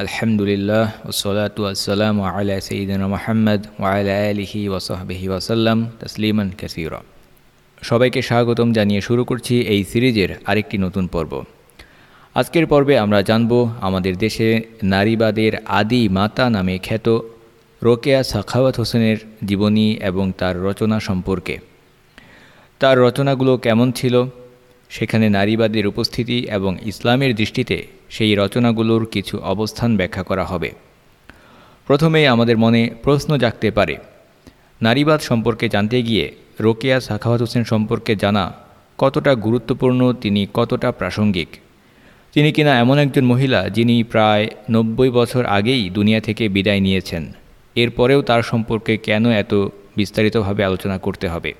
আলহামদুলিল্লাহ ওসলাত আসসালাম আলা সঈদিন মাহমদ ওয়ালা আলহি ওসহবিহি ওয়াসাল্লাম তসলিমন কাসির সবাইকে স্বাগতম জানিয়ে শুরু করছি এই সিরিজের আরেকটি নতুন পর্ব। আজকের পর্বে আমরা জানব আমাদের দেশে নারীবাদের আদি মাতা নামে খ্যাত রোকেয়া সাখাওয়াত হোসেনের জীবনী এবং তার রচনা সম্পর্কে। তার রচনাগুলো কেমন ছিল? সেখানে নারীবাদের উপস্থিতি এবং ইসলামের দৃষ্টিতে সেই রচনাগুলোর কিছু অবস্থান ব্যাখ্যা করা হবে। প্রথমেই আমাদের মনে প্রশ্ন জাগতে পারে, নারীবাদ সম্পর্কে জানতে গিয়ে রোকেয়া সাখাওয়াত হোসেন সম্পর্কে জানা কতটা গুরুত্বপূর্ণ, তিনি কতটা প্রাসঙ্গিক? তিনি কিনা এমন একজন মহিলা যিনি প্রায় নব্বই বছর আগেই দুনিয়া থেকে বিদায় নিয়েছেন। এরপরেও তার সম্পর্কে কেন এত বিস্তারিতভাবে আলোচনা করতে হবে?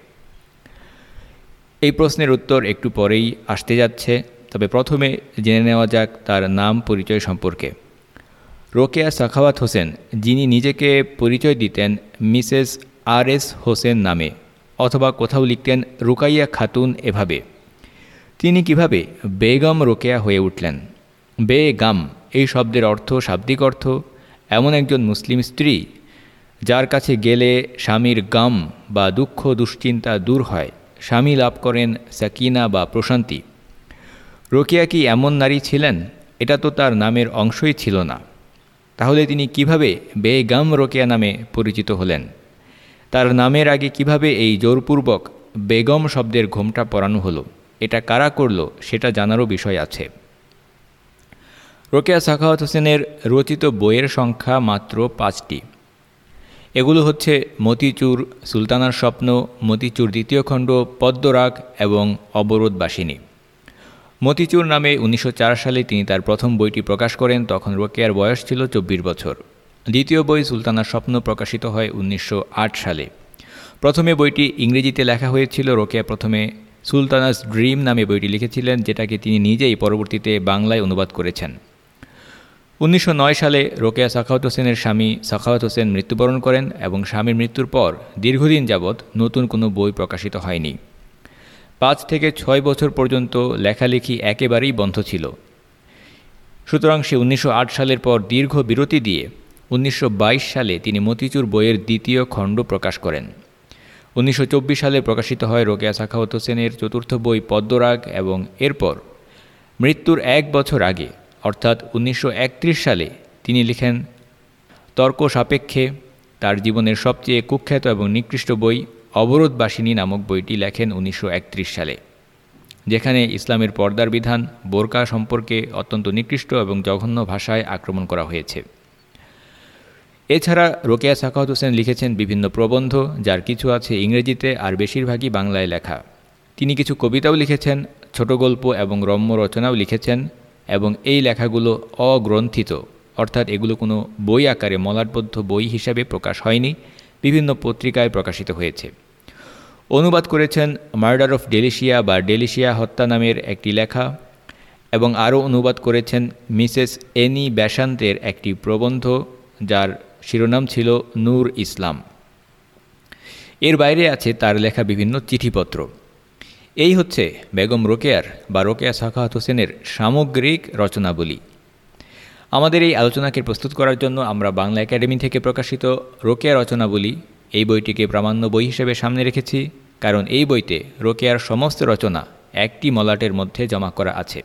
এই প্রশ্নের উত্তর একটু পরেই আসতে যাচ্ছে। তবে প্রথমে জেনে নেওয়া যাক তার নাম পরিচয় সম্পর্কে। রোকেয়া সাখাওয়াত হোসেন, যিনি নিজেকে পরিচয় দিতেন মিসেস আর এস হোসেন নামে, অথবা কোথাও লিখতেন রুকাইয়া খাতুন এভাবে। তিনি কীভাবে বেগম রোকেয়া হয়ে উঠলেন? বেগাম, এই শব্দের অর্থ শাব্দিক অর্থ, এমন একজন মুসলিম স্ত্রী, যার কাছে গেলে স্বামীর গাম বা দুঃখ দুশ্চিন্তা দূর হয়, স্বামী লাভ করেন সাকিনা বা প্রশান্তি। রোকিয়া কি এমন নারী ছিলেন? এটা তো তার নামের অংশই ছিল না। তাহলে তিনি কীভাবে বেগাম রোকেয়া নামে পরিচিত হলেন? তার নামের আগে কীভাবে এই জোরপূর্বক বেগম শব্দের ঘোমটা পরানো হলো? এটা কারা করল? সেটা জানারও বিষয় আছে। রোকেয়া সাখাওয়াত হোসেনের রচিত বইয়ের সংখ্যা মাত্র পাঁচটি। এগুলো হচ্ছে মতিচুর, সুলতানার স্বপ্ন, মতিচুর দ্বিতীয় খণ্ড, পদ্মরাগ এবং অবরোধবাসিনী। মতিচুর নামে উনিশশো চার সালে তিনি তার প্রথম বইটি প্রকাশ করেন, তখন রোকেয়ার বয়স ছিল চব্বিশ বছর। দ্বিতীয় বই সুলতানার স্বপ্ন প্রকাশিত হয় উনিশশো আট সালে। প্রথমে বইটি ইংরেজিতে লেখা হয়েছিল, রোকেয়া প্রথমে সুলতানাস ড্রিম নামে বইটি লিখেছিলেন, যেটাকে তিনি নিজেই পরবর্তীতে বাংলায় অনুবাদ করেছেন। উনিশশো নয় সালে রোকেয়া সাখাওয়াত হোসেনের স্বামী সাখাওয়াত হোসেন মৃত্যুবরণ করেন এবং স্বামীর মৃত্যুর পর দীর্ঘদিন যাবৎ নতুন কোনো বই প্রকাশিত হয়নি। পাঁচ থেকে ছয় বছর পর্যন্ত লেখালেখি একেবারেই বন্ধ ছিল। সুতরাং সে উনিশশো আট সালের পর দীর্ঘ বিরতি দিয়ে উনিশশো বাইশ সালে তিনি মতিচুর বইয়ের দ্বিতীয় খণ্ড প্রকাশ করেন। উনিশশো চব্বিশ সালে প্রকাশিত হয় রোকেয়া সাখাওয়াত হোসেনের চতুর্থ বই পদ্মরাগ এবং এরপর মৃত্যুর এক বছর আগে, অর্থাৎ উনিশশো একত্রিশ সালে, তিনি লিখেন, তর্ক সাপেক্ষে তার জীবনের সবচেয়ে কুখ্যাত এবং নিকৃষ্ট বই অবরোধবাসিনী নামক বইটি লেখেন উনিশশো একত্রিশ সালে, যেখানে ইসলামের পর্দার বিধান, বোরকা সম্পর্কে অত্যন্ত নিকৃষ্ট এবং জঘন্য ভাষায় আক্রমণ করা হয়েছে। এছাড়া রোকেয়া সাখাওয়াত হোসেন লিখেছেন বিভিন্ন প্রবন্ধ, যার কিছু আছে ইংরেজিতে আর বেশিরভাগই বাংলায় লেখা। তিনি কিছু কবিতাও লিখেছেন, ছোট গল্প এবং রম্য রচনাও লিখেছেন এবং এই লেখাগুলো অগ্রন্থিত, অর্থাৎ এগুলো কোনো বই আকারে মলাটবদ্ধ বই হিসাবে প্রকাশ হয়নি। বিভিন্ন পত্রিকায় প্রকাশিত হয়েছে। অনুবাদ করেছেন মার্ডার অফ ডেলিশিয়া বা ডেলিশিয়া হত্যা নামের একটি লেখা এবং আরও অনুবাদ করেছেন মিসেস এনি ব্যাসান্তের একটি প্রবন্ধ যার শিরোনাম ছিল নূর ইসলাম। এর বাইরে আছে তার লেখা বিভিন্ন চিঠিপত্র। এই হচ্ছে বেগম রোকেয়ার বা রোকেয়া সাখাহাত হোসেনের সামগ্রিক রচনাবলী। আমাদের এই আলোচনাকে প্রস্তুত করার জন্য আমরা বাংলা একাডেমি থেকে প্রকাশিত রোকেয়া রচনাবলী এই বইটিকে প্রামাণ্য বই হিসেবে সামনে রেখেছি, কারণ এই বইতে রোকেয়ার সমস্ত রচনা একটি মলাটের মধ্যে জমা করা আছে।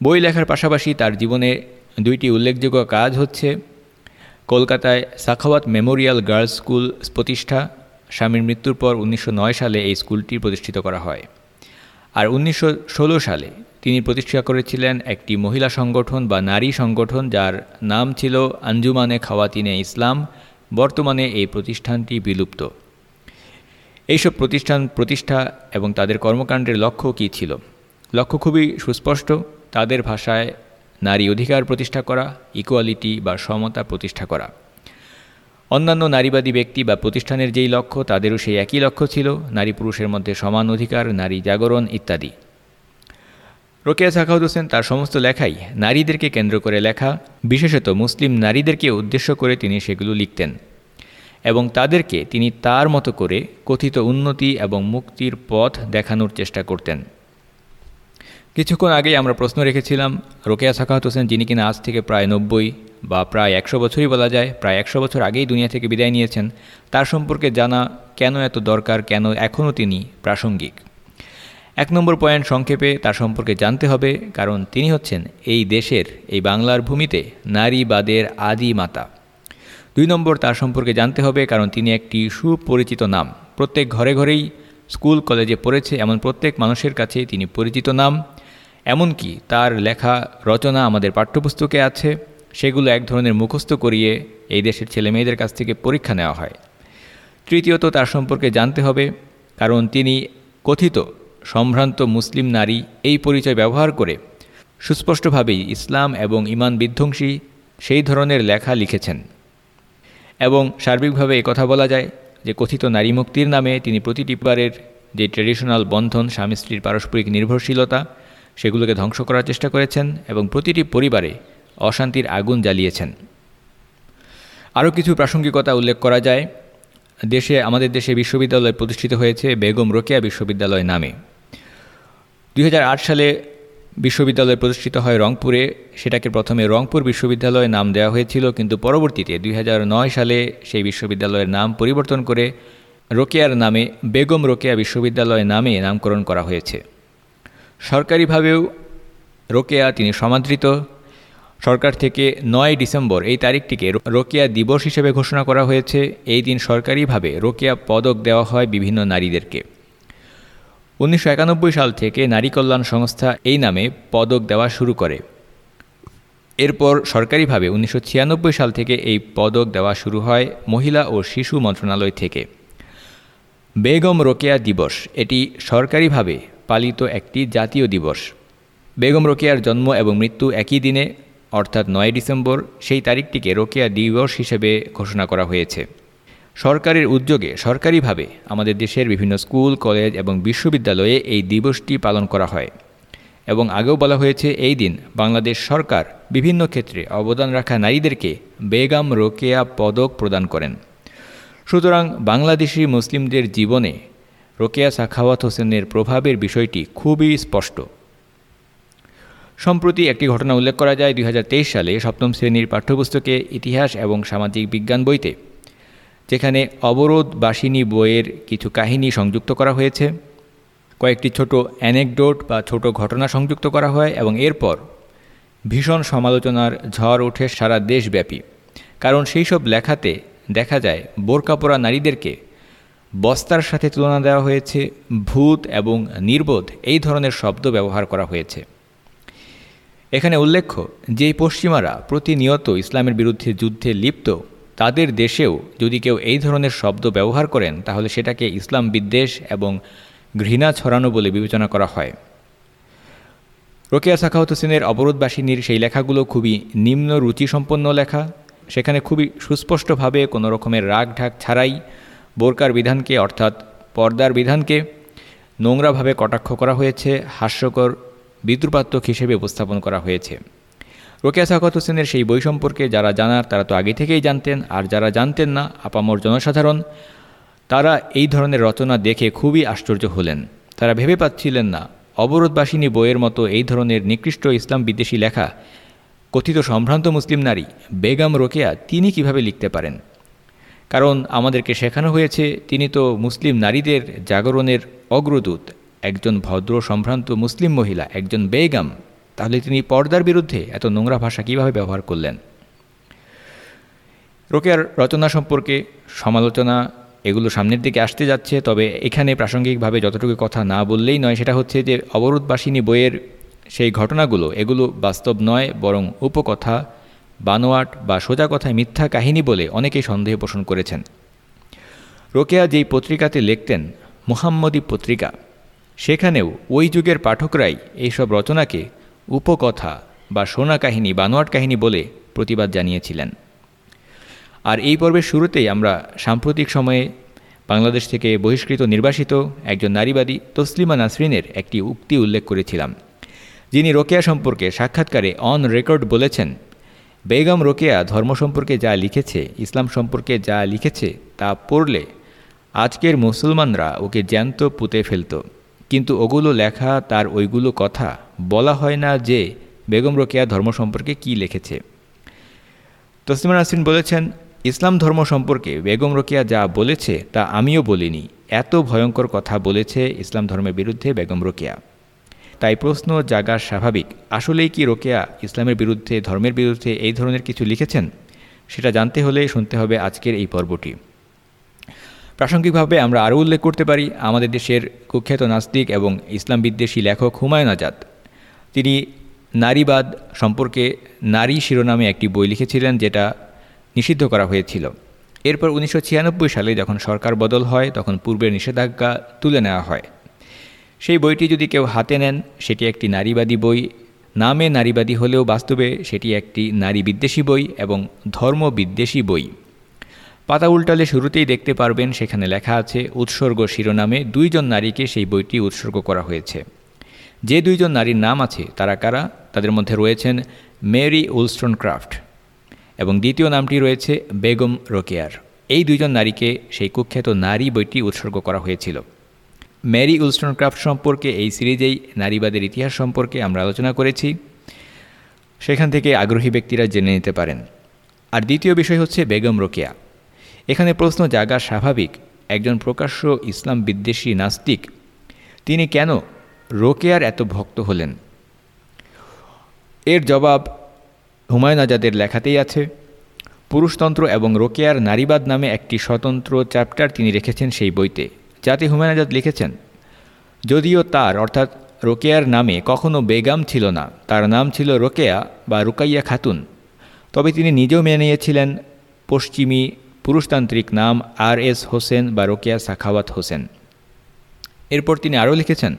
বই লেখার পাশাপাশি তার জীবনে দুইটি উল্লেখযোগ্য কাজ হচ্ছে, কলকাতায় সাখাওয়াত মেমোরিয়াল গার্লস স্কুল প্রতিষ্ঠা, স্বামীর মৃত্যুর পর উনিশশো নয় সালে এই স্কুলটি প্রতিষ্ঠিত করা হয়। আর উনিশশো ষোলো সালে তিনি প্রতিষ্ঠা করেছিলেন একটি মহিলা সংগঠন বা নারী সংগঠন যার নাম ছিল আঞ্জুমানে খাওয়াতিনে ইসলাম। বর্তমানে এই প্রতিষ্ঠানটি বিলুপ্ত। এইসব প্রতিষ্ঠান প্রতিষ্ঠা এবং তাদের কর্মকাণ্ডের লক্ষ্য কী ছিল? লক্ষ্য খুবই সুস্পষ্ট। তাদের ভাষায় নারী অধিকার প্রতিষ্ঠা করা ইকুয়ালিটি বা সমতা প্রতিষ্ঠা করা। অন্যান্য নারীবাদী ব্যক্তি বা প্রতিষ্ঠানের যেই লক্ষ্য, তাদেরও সেই একই লক্ষ্য ছিল। নারী পুরুষের মধ্যে সমান অধিকার, নারী জাগরণ ইত্যাদি। রোকেয়া সাখাউদ হোসেন তার সমস্ত লেখাই নারীদেরকে কেন্দ্র করে লেখা, বিশেষত মুসলিম নারীদেরকে উদ্দেশ্য করে তিনি সেগুলো লিখতেন এবং তাদেরকে তিনি তার মতো করে কথিত উন্নতি এবং মুক্তির পথ দেখানোর চেষ্টা করতেন। কিছুক্ষণ আগেই আমরা প্রশ্ন রেখেছিলাম, রোকেয়া সাখাওয়াত হোসেন যিনি কিনা আজ থেকে প্রায় নব্বই বা প্রায় একশো বছরই বলা যায়, প্রায় একশো বছর আগেই দুনিয়া থেকে বিদায় নিয়েছেন, তার সম্পর্কে জানা কেন এত দরকার, কেন এখনও তিনি প্রাসঙ্গিক? এক নম্বর পয়েন্ট সংক্ষেপে তার সম্পর্কে জানতে হবে, কারণ তিনি হচ্ছেন এই দেশের, এই বাংলার ভূমিতে নারীবাদের আদি মাতা। দুই নম্বর তার সম্পর্কে জানতে হবে, কারণ তিনি একটি সুপরিচিত নাম। প্রত্যেক ঘরে ঘরেই স্কুল, কলেজে পড়েছে এমন প্রত্যেক মানুষের কাছে তিনি পরিচিত নাম। এমনকি তার লেখা, রচনা আমাদের পাঠ্যপুস্তকে আছে, সেগুলো এক ধরনের মুখস্থ করিয়ে এই দেশের ছেলে মেয়েদের কাছ থেকে পরীক্ষা নেওয়া হয়। তৃতীয়ত তার সম্পর্কে জানতে হবে, কারণ তিনি কথিত সম্ভ্রান্ত মুসলিম নারী এই পরিচয় ব্যবহার করে সুস্পষ্টভাবেই ইসলাম এবং ইমান বিধ্বংসী সেই ধরনের লেখা লিখেছেন। এবং সার্বিকভাবে কথা বলা যায় যে কথিত নারী মুক্তির নামে তিনি প্রতিটি পরিবারের যে ট্রেডিশনাল বন্ধন স্বামী স্ত্রীর পারস্পরিক নির্ভরশীলতা, সেগুলোকে ধ্বংস করার চেষ্টা করেছেন এবং প্রতিটি পরিবারে অশান্তির আগুন জ্বালিয়েছেন। আরও কিছু প্রাসঙ্গিকতা উল্লেখ করা যায়। দেশে, আমাদের দেশে বিশ্ববিদ্যালয় প্রতিষ্ঠিত হয়েছে বেগম রোকেয়া বিশ্ববিদ্যালয় নামে। দুই হাজার আট সালে বিশ্ববিদ্যালয় প্রতিষ্ঠিত হয় রংপুরে। সেটাকে প্রথমে রংপুর বিশ্ববিদ্যালয়ে নাম দেওয়া হয়েছিল, কিন্তু পরবর্তীতে দুই হাজার নয় সালে সেই বিশ্ববিদ্যালয়ের নাম পরিবর্তন করে রোকেয়ার নামে, বেগম রোকেয়া বিশ্ববিদ্যালয় নামে নামকরণ করা হয়েছে। সরকারিভাবেও রোকেয়া তিনি সমাদৃত। সরকার থেকে নয় ডিসেম্বর এই তারিখটিকে রোকেয়া দিবস হিসেবে ঘোষণা করা হয়েছে। এই দিন সরকারিভাবে রোকেয়া পদক দেওয়া হয় বিভিন্ন নারীদেরকে। উনিশশো একানব্বই সাল থেকে নারী কল্যাণ সংস্থা এই নামে পদক দেওয়া শুরু করে। এরপর সরকারিভাবে উনিশশো ছিয়ানব্বই সাল থেকে এই পদক দেওয়া শুরু হয় মহিলা ও শিশু মন্ত্রণালয় থেকে। বেগম রোকেয়া দিবস, এটি সরকারিভাবে পালিত একটি জাতীয় দিবস। বেগম রোকেয়ার জন্ম এবং মৃত্যু একই দিনে, অর্থাৎ নয় ডিসেম্বর, সেই তারিখটিকে রোকেয়া দিবস হিসেবে ঘোষণা করা হয়েছে। সরকারের উদ্যোগে সরকারিভাবে আমাদের দেশের বিভিন্ন স্কুল, কলেজ এবং বিশ্ববিদ্যালয়ে এই দিবসটি পালন করা হয়। এবং আগেও বলা হয়েছে, এই দিন বাংলাদেশ সরকার বিভিন্ন ক্ষেত্রে অবদান রাখা নারীদেরকে বেগম রোকেয়া পদক প্রদান করেন। সুতরাং বাংলাদেশি মুসলিমদের জীবনে রোকেয়া সাখাওয়াত হোসেনের প্রভাবের বিষয়টি খুবই স্পষ্ট। সম্প্রতি একটি ঘটনা উল্লেখ করা যায়, দুই হাজার তেইশ সালে সপ্তম শ্রেণির পাঠ্যপুস্তকে ইতিহাস এবং সামাজিক বিজ্ঞান বইতে যেখানে অবরোধ বাসিনী বইয়ের কিছু কাহিনী সংযুক্ত করা হয়েছে, কয়েকটি ছোট অ্যানেকডোট বা ছোট ঘটনা সংযুক্ত করা হয় এবং এরপর ভীষণ সমালোচনার ঝড় ওঠে সারা দেশব্যাপী। কারণ সেই সব লেখাতে দেখা যায় বোরকাপোড়া নারীদেরকে বস্তার সাথে তুলনা দেওয়া হয়েছে, ভূত এবং নির্বোধ এই ধরনের শব্দ ব্যবহার করা হয়েছে। এখানে উল্লেখ্য যে পশ্চিমারা প্রতিনিয়ত ইসলামের বিরুদ্ধে যুদ্ধে লিপ্ত তাদের দেশেও যদি কেউ এই ধরনের শব্দ ব্যবহার করেন, তাহলে সেটাকে ইসলাম বিদ্বেষ এবং ঘৃণা ছড়ানো বলে বিবেচনা করা হয়। রোকেয়া সাখাউত হোসেনের অবরোধবাসিনীর সেই লেখাগুলো খুবই নিম্ন রুচিসম্পন্ন লেখা। সেখানে খুবই সুস্পষ্টভাবে কোনো রকমের রাগ ঢাক ছাড়াই বোরকার বিধানকে, অর্থাৎ পর্দার বিধানকে, নোংরাভাবে কটাক্ষ করা হয়েছে, হাস্যকর বিদ্রুপাত্মক হিসেবে উপস্থাপন করা হয়েছে। রোকেয়া সাকত হোসেনের সেই বই সম্পর্কে যারা জানার, তারা তো আগে থেকেই জানতেন। আর যারা জানতেন না, আপামর জনসাধারণ, তারা এই ধরনের রচনা দেখে খুবই আশ্চর্য হলেন। তারা ভেবে পাচ্ছিলেন না, অবরোধবাসিনী বইয়ের মতো এই ধরনের নিকৃষ্ট ইসলাম বিদ্বেষী লেখা, কথিত সম্ভ্রান্ত মুসলিম নারী, বেগম রোকেয়া, তিনি কীভাবে লিখতে পারেন? কারণ আমাদেরকে শেখানো হয়েছে, তিনি তো মুসলিম নারীদের জাগরণের অগ্রদূত। একজন ভদ্র, সম্ভ্রান্ত মুসলিম মহিলা, একজন বেগম তাহলে তিনি পর্দার বিরুদ্ধে এত নোংরা ভাষা কীভাবে ব্যবহার করলেন? রোকেয়ার রচনা সম্পর্কে সমালোচনা এগুলো সামনের দিকে আসতে যাচ্ছে, তবে এখানে প্রাসঙ্গিকভাবে যতটুকু কথা না বললেই নয়, সেটা হচ্ছে যে অবরোধবাসিনী বইয়ের সেই ঘটনাগুলো, এগুলো বাস্তব নয়, বরং উপকথা, বানোয়াট বা সোজা কথায় মিথ্যা কাহিনী বলে অনেকেই সন্দেহ পোষণ করেছেন। রোকেয়া যেই পত্রিকাতে লিখতেন, মুহাম্মদী পত্রিকা, সেখানেও ওই যুগের পাঠকরাই এইসব রচনাকে উপকথা বা সোনা কাহিনী বানোয়াট কাহিনী বলে প্রতিবাদ জানিয়েছিলেন। আর এই পর্বের শুরুতেই আমরা সাম্প্রতিক সময়ে বাংলাদেশ থেকে বহিষ্কৃত নির্বাসিত একজন নারীবাদী তসলিমা নাসরিনের একটি উক্তি উল্লেখ করেছিলাম, যিনি রোকেয়া সম্পর্কে সাক্ষাৎকারে অন রেকর্ড বলেছেন, বেগম রোকেয়া ধর্ম সম্পর্কে যা লিখেছে, ইসলাম সম্পর্কে যা লিখেছে তা পড়লে আজকের মুসলমানরা ওকে জ্যান্ত পুঁতে ফেলত। কিন্তু ওগুলো লেখা, তার ওইগুলো কথা বলা হয় না যে বেগম রোকেয়া ধর্ম সম্পর্কে কি লিখেছে। তসলিমা নাসরিন বলেছেন, ইসলাম ধর্ম সম্পর্কে বেগম রোকেয়া যা বলেছে, তা আমিও বলিনি। এত ভয়ঙ্কর কথা বলেছে ইসলাম ধর্মের বিরুদ্ধে বেগম রোকেয়া। তাই প্রশ্ন জাগা স্বাভাবিক। আসলেই কি রোকেয়া ইসলামের বিরুদ্ধে, ধর্মের বিরুদ্ধে এই ধরনের কিছু লিখেছেন? সেটা জানতে হলে শুনতে হবে আজকের এই পর্বটি। প্রাসঙ্গিকভাবে আমরা আরও উল্লেখ করতে পারি আমাদের দেশের কুখ্যাত নাস্তিক এবং ইসলাম বিদ্বেষী লেখক হুমায়ুন আজাদ। তিনি নারীবাদ সম্পর্কে নারী শিরোনামে একটি বই লিখেছিলেন যেটা নিষিদ্ধ করা হয়েছিল। এরপর উনিশশো ছিয়ানব্বই সালে যখন সরকার বদল হয়, তখন পূর্বের নিষেধাজ্ঞা তুলে নেওয়া হয়। সেই বইটি যদি কেউ হাতে নেন, সেটি একটি নারীবাদী বই। নামে নারীবাদী হলেও বাস্তবে সেটি একটি নারী বিদ্বেষী বই এবং ধর্ম বিদ্বেষী বই। পাতা উল্টালে শুরুতেই দেখতে পারবেন সেখানে লেখা আছে, উৎসর্গ শিরোনামে দুইজন নারীকে সেই বইটি উৎসর্গ করা হয়েছে। যে দুইজন নারীর নাম আছে, তারা কারা? তাদের মধ্যে রয়েছেন মেরি উলস্টন ক্রাফট এবং দ্বিতীয় নামটি রয়েছে বেগম রোকেয়ার। এই দুইজন নারীকে সেই কুখ্যাত নারী বইটি উৎসর্গ করা হয়েছিল। ম্যারি উলস্টন ক্রাফট সম্পর্কে এই সিরিজেই নারীবাদের ইতিহাস সম্পর্কে আমরা আলোচনা করেছি। সেখান থেকে আগ্রহী ব্যক্তিরা জেনে নিতে পারেন। আর দ্বিতীয় বিষয় হচ্ছে বেগম রোকেয়া। এখানে প্রশ্ন জাগা স্বাভাবিক। একজন প্রকাশ্য ইসলাম বিদ্বেষী নাস্তিক, তিনি কেন রোকেয়ার এত ভক্ত হলেন? এর জবাব হুমায়ুন আজাদের লেখাতেই আছে। পুরুষতন্ত্র এবং রোকেয়ার নারীবাদ নামে একটি স্বতন্ত্র চ্যাপ্টার তিনি রেখেছেন সেই বইতে। যাতে হুমায়ুন আজাদ লিখেছেন, যদিও তার, অর্থাৎ রোকেয়ার নামে কখনো বেগাম ছিল না, তার নাম ছিল রোকেয়া বা রুকাইয়া খাতুন। তবে তিনি নিজেও মেনে নিয়েছিলেন পশ্চিমী পুরুষতান্ত্রিক নাম আর এস হোসেন বা রোকেয়া সাখাওয়াত হোসেন। এরপর তিনি আরও লিখেছেন,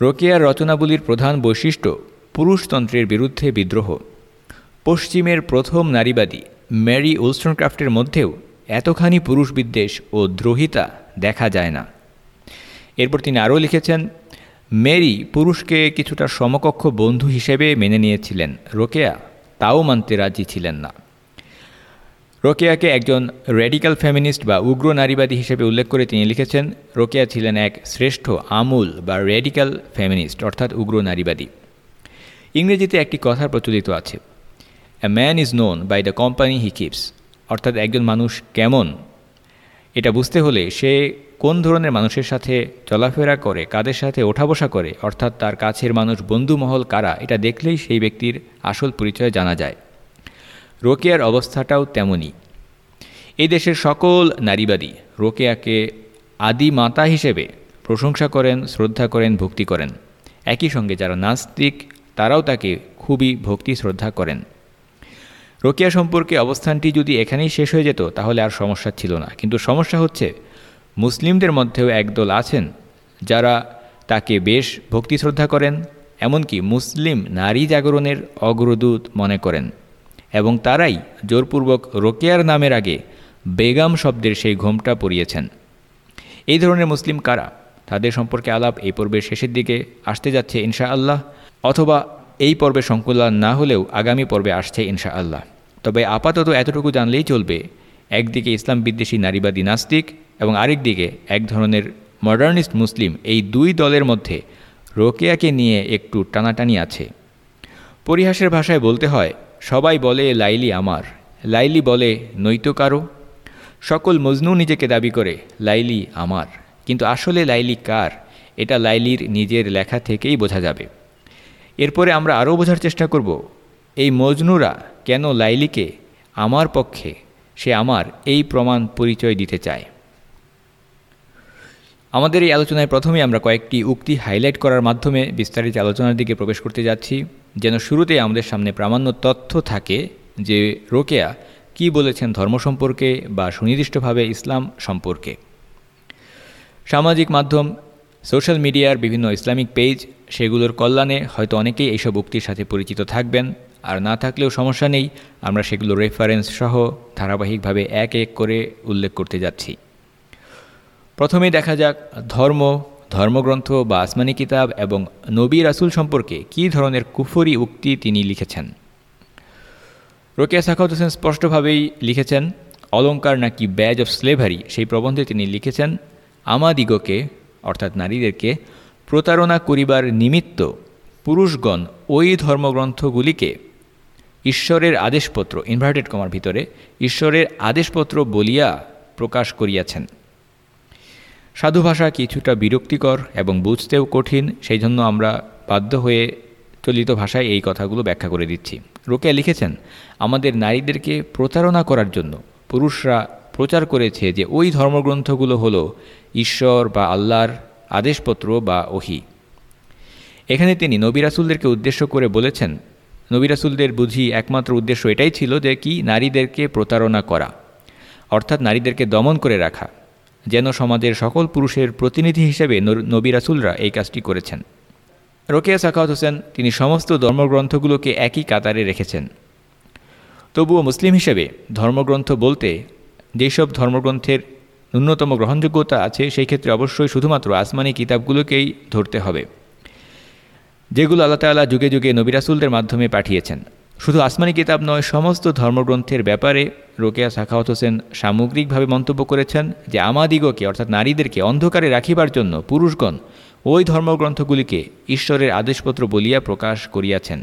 রোকেয়ার রচনাবলীর প্রধান বৈশিষ্ট্য পুরুষতন্ত্রের বিরুদ্ধে বিদ্রোহ। পশ্চিমের প্রথম নারীবাদী ম্যারি উলস্টনক্রাফটের মধ্যেও এতখানি পুরুষ বিদ্বেষ ও দ্রোহিতা দেখা যায় না। এরপর তিনি আরও লিখেছেন মেরি পুরুষকে কিছুটা সমকক্ষ বন্ধু হিসেবে মেনে নিয়েছিলেন, রোকেয়া তাও মানতে রাজি ছিলেন না। রোকেয়াকে একজন রেডিক্যাল ফেমিনিস্ট বা উগ্র নারীবাদী হিসেবে উল্লেখ করে তিনি লিখেছেন, রোকেয়া ছিলেন এক শ্রেষ্ঠ, আমূল বা রেডিক্যাল ফেমিনিস্ট, অর্থাৎ উগ্র নারীবাদী। ইংরেজিতে একটি কথা প্রচলিত আছে a man is known by the company he keeps অর্থাৎ একজন মানুষ কেমন? এটা বুঝতে হলে সে কোন ধরনের মানুষের সাথে চলাফেরা করে, কাদের সাথে ওঠা বসা করে, অর্থাৎ তার কাছের মানুষ বন্ধুমহল কারা, এটা দেখলেই সেই ব্যক্তির আসল পরিচয় জানা যায়। রোকেয়ার অবস্থাটাও তেমনই। এই দেশের সকল নারীবাদী রোকেয়াকে আদি মাতা হিসেবে প্রশংসা করেন, শ্রদ্ধা করেন, ভক্তি করেন। একই সঙ্গে যারা নাস্তিক, তারাও তাকে খুবই ভক্তি, শ্রদ্ধা করেন। রোকেয়া সম্পর্কে অবস্থানটি যদি এখানেই শেষ হয়ে যেত, তাহলে আর সমস্যা ছিল না। কিন্তু সমস্যা হচ্ছে, মুসলিমদের মধ্যেও একদল আছেন যারা তাকে বেশ ভক্তি, শ্রদ্ধা করেন, এমনকি মুসলিম নারী জাগরণের অগ্রদূত মনে করেন। এবং তারাই জোরপূর্বক রোকেয়ার নামের আগে বেগাম শব্দের সেই ঘোমটা পরিয়েছেন। এই ধরনের মুসলিম কারা? তাদের সম্পর্কে আলাপ এই পর্বের শেষের দিকে আসতে যাচ্ছে ইনশা আল্লাহ অথবা এই পর্বে সংকুলন না হলেও আগামী পর্বে আসছে ইনশা আল্লাহ তবে আপাতত এতটুকু জানলেই চলবে, একদিকে ইসলাম বিদ্বেষী নারীবাদী নাস্তিক এবং আরেক দিকে এক ধরনের মডার্নিস্ট মুসলিম এই দুই দলের মধ্যে রোকেয়াকে নিয়ে একটু টানাটানি আছে। পরিহাসের ভাষায় বলতে হয় সবাই বলে, লাইলি আমার। লাইলি বলে নৈত কারও? সকল মজনু নিজেকে দাবি করে, লাইলি আমার। কিন্তু আসলে লাইলি কার? এটা লাইলির নিজের লেখা থেকেই বোঝা যাবে। এরপরে আমরা আরও বোঝার চেষ্টা করব, এই মজনুরা কেন লাইলিকে, আমার পক্ষে, সে আমার এই প্রমাণ পরিচয় দিতে চায়? আমাদের এই আলোচনায় প্রথমে আমরা কয়েকটি উক্তি হাইলাইট করার মাধ্যমে বিস্তারিত আলোচনার দিকে প্রবেশ করতে যাচ্ছি। যেন শুরুতেই আমাদের সামনে প্রামাণ্য তথ্য থাকে যে রোকেয়া কি বলেছেন ধর্ম সম্পর্কে বা সুনির্দিষ্টভাবে ইসলাম সম্পর্কে। সামাজিক মাধ্যম সোশ্যাল মিডিয়ার বিভিন্ন ইসলামিক পেজ সেগুলোর কল্যাণে হয়তো অনেকেই এইসব উক্তির সাথে পরিচিত থাকবেন। আর না থাকলেও সমস্যা নেই, আমরা সেগুলো রেফারেন্স সহ ধারাবাহিকভাবে এক এক করে উল্লেখ করতে যাচ্ছি। প্রথমেই দেখা যাক ধর্ম, ধর্মগ্রন্থ বা আসমানি কিতাব এবং নবী রাসুল সম্পর্কে কী ধরনের কুফরি উক্তি তিনি লিখেছেন। রোকেয়া সাখাউত হোসেন স্পষ্টভাবেই লিখেছেন অলঙ্কার নাকি ব্যাজ অফ স্লেভারি সেই প্রবন্ধে তিনি লিখেছেন, আমাদিগকে, অর্থাৎ নারীদেরকে, প্রতারণা করিবার নিমিত্ত পুরুষগণ ওই ধর্মগ্রন্থগুলিকে ঈশ্বরের আদেশপত্র ইনভার্টেড কমার ভিতরে ঈশ্বরের আদেশপত্র বলিয়া প্রকাশ করিয়াছেন। সাধু ভাষা কিছুটা বিরক্তিকর এবং বুঝতেও কঠিন সেই জন্য আমরা বাধ্য হয়ে চলিত ভাষায় এই কথাগুলো ব্যাখ্যা করে দিচ্ছি। রোকেয়া লিখেছেন, আমাদের নারীদেরকে প্রতারণা করার জন্য পুরুষরা প্রচার করেছে যে ওই ধর্মগ্রন্থগুলো হলো ঈশ্বর বা আল্লাহর আদেশপত্র বা ওহি। এখানে তিনি নবিরাসুলদেরকে উদ্দেশ্য করে বলেছেন নবিরাসুলদের বুঝি একমাত্র উদ্দেশ্য এটাই ছিল যে কি? নারীদেরকে প্রতারণা করা, অর্থাৎ নারীদেরকে দমন করে রাখা। যেন সমাজের সকল পুরুষের প্রতিনিধি হিসেবে নবিরাসুলরা এই কাজটি করেছেন। রোকেয়া সাকাউত হোসেন, তিনি সমস্ত ধর্মগ্রন্থগুলোকে একই কাতারে রেখেছেন। তবুও মুসলিম হিসেবে ধর্মগ্রন্থ বলতে যেসব ধর্মগ্রন্থের ন্যূনতম গ্রহণযোগ্যতা আছে, সেই ক্ষেত্রে অবশ্যই শুধুমাত্র আসমানি কিতাবগুলোকেই ধরতে হবে, যেগুলো আল্লাহ তাল্লাহ যুগে যুগে নবিরাসুলদের মাধ্যমে পাঠিয়েছেন। শুধু আসমানি কিতাব নয়, সমস্ত ধর্মগ্রন্থের ব্যাপারে রোকেয়া সাখাওয়াত হোসেন সামগ্রিকভাবে মন্তব্য করেছেন যে আমাদিগকে, অর্থাৎ নারীদেরকে অন্ধকারে রাখিবার জন্য পুরুষগণ ওই ধর্মগ্রন্থগুলিকে ঈশ্বরের আদেশপত্র বলিয়া প্রকাশ করিয়াছেন।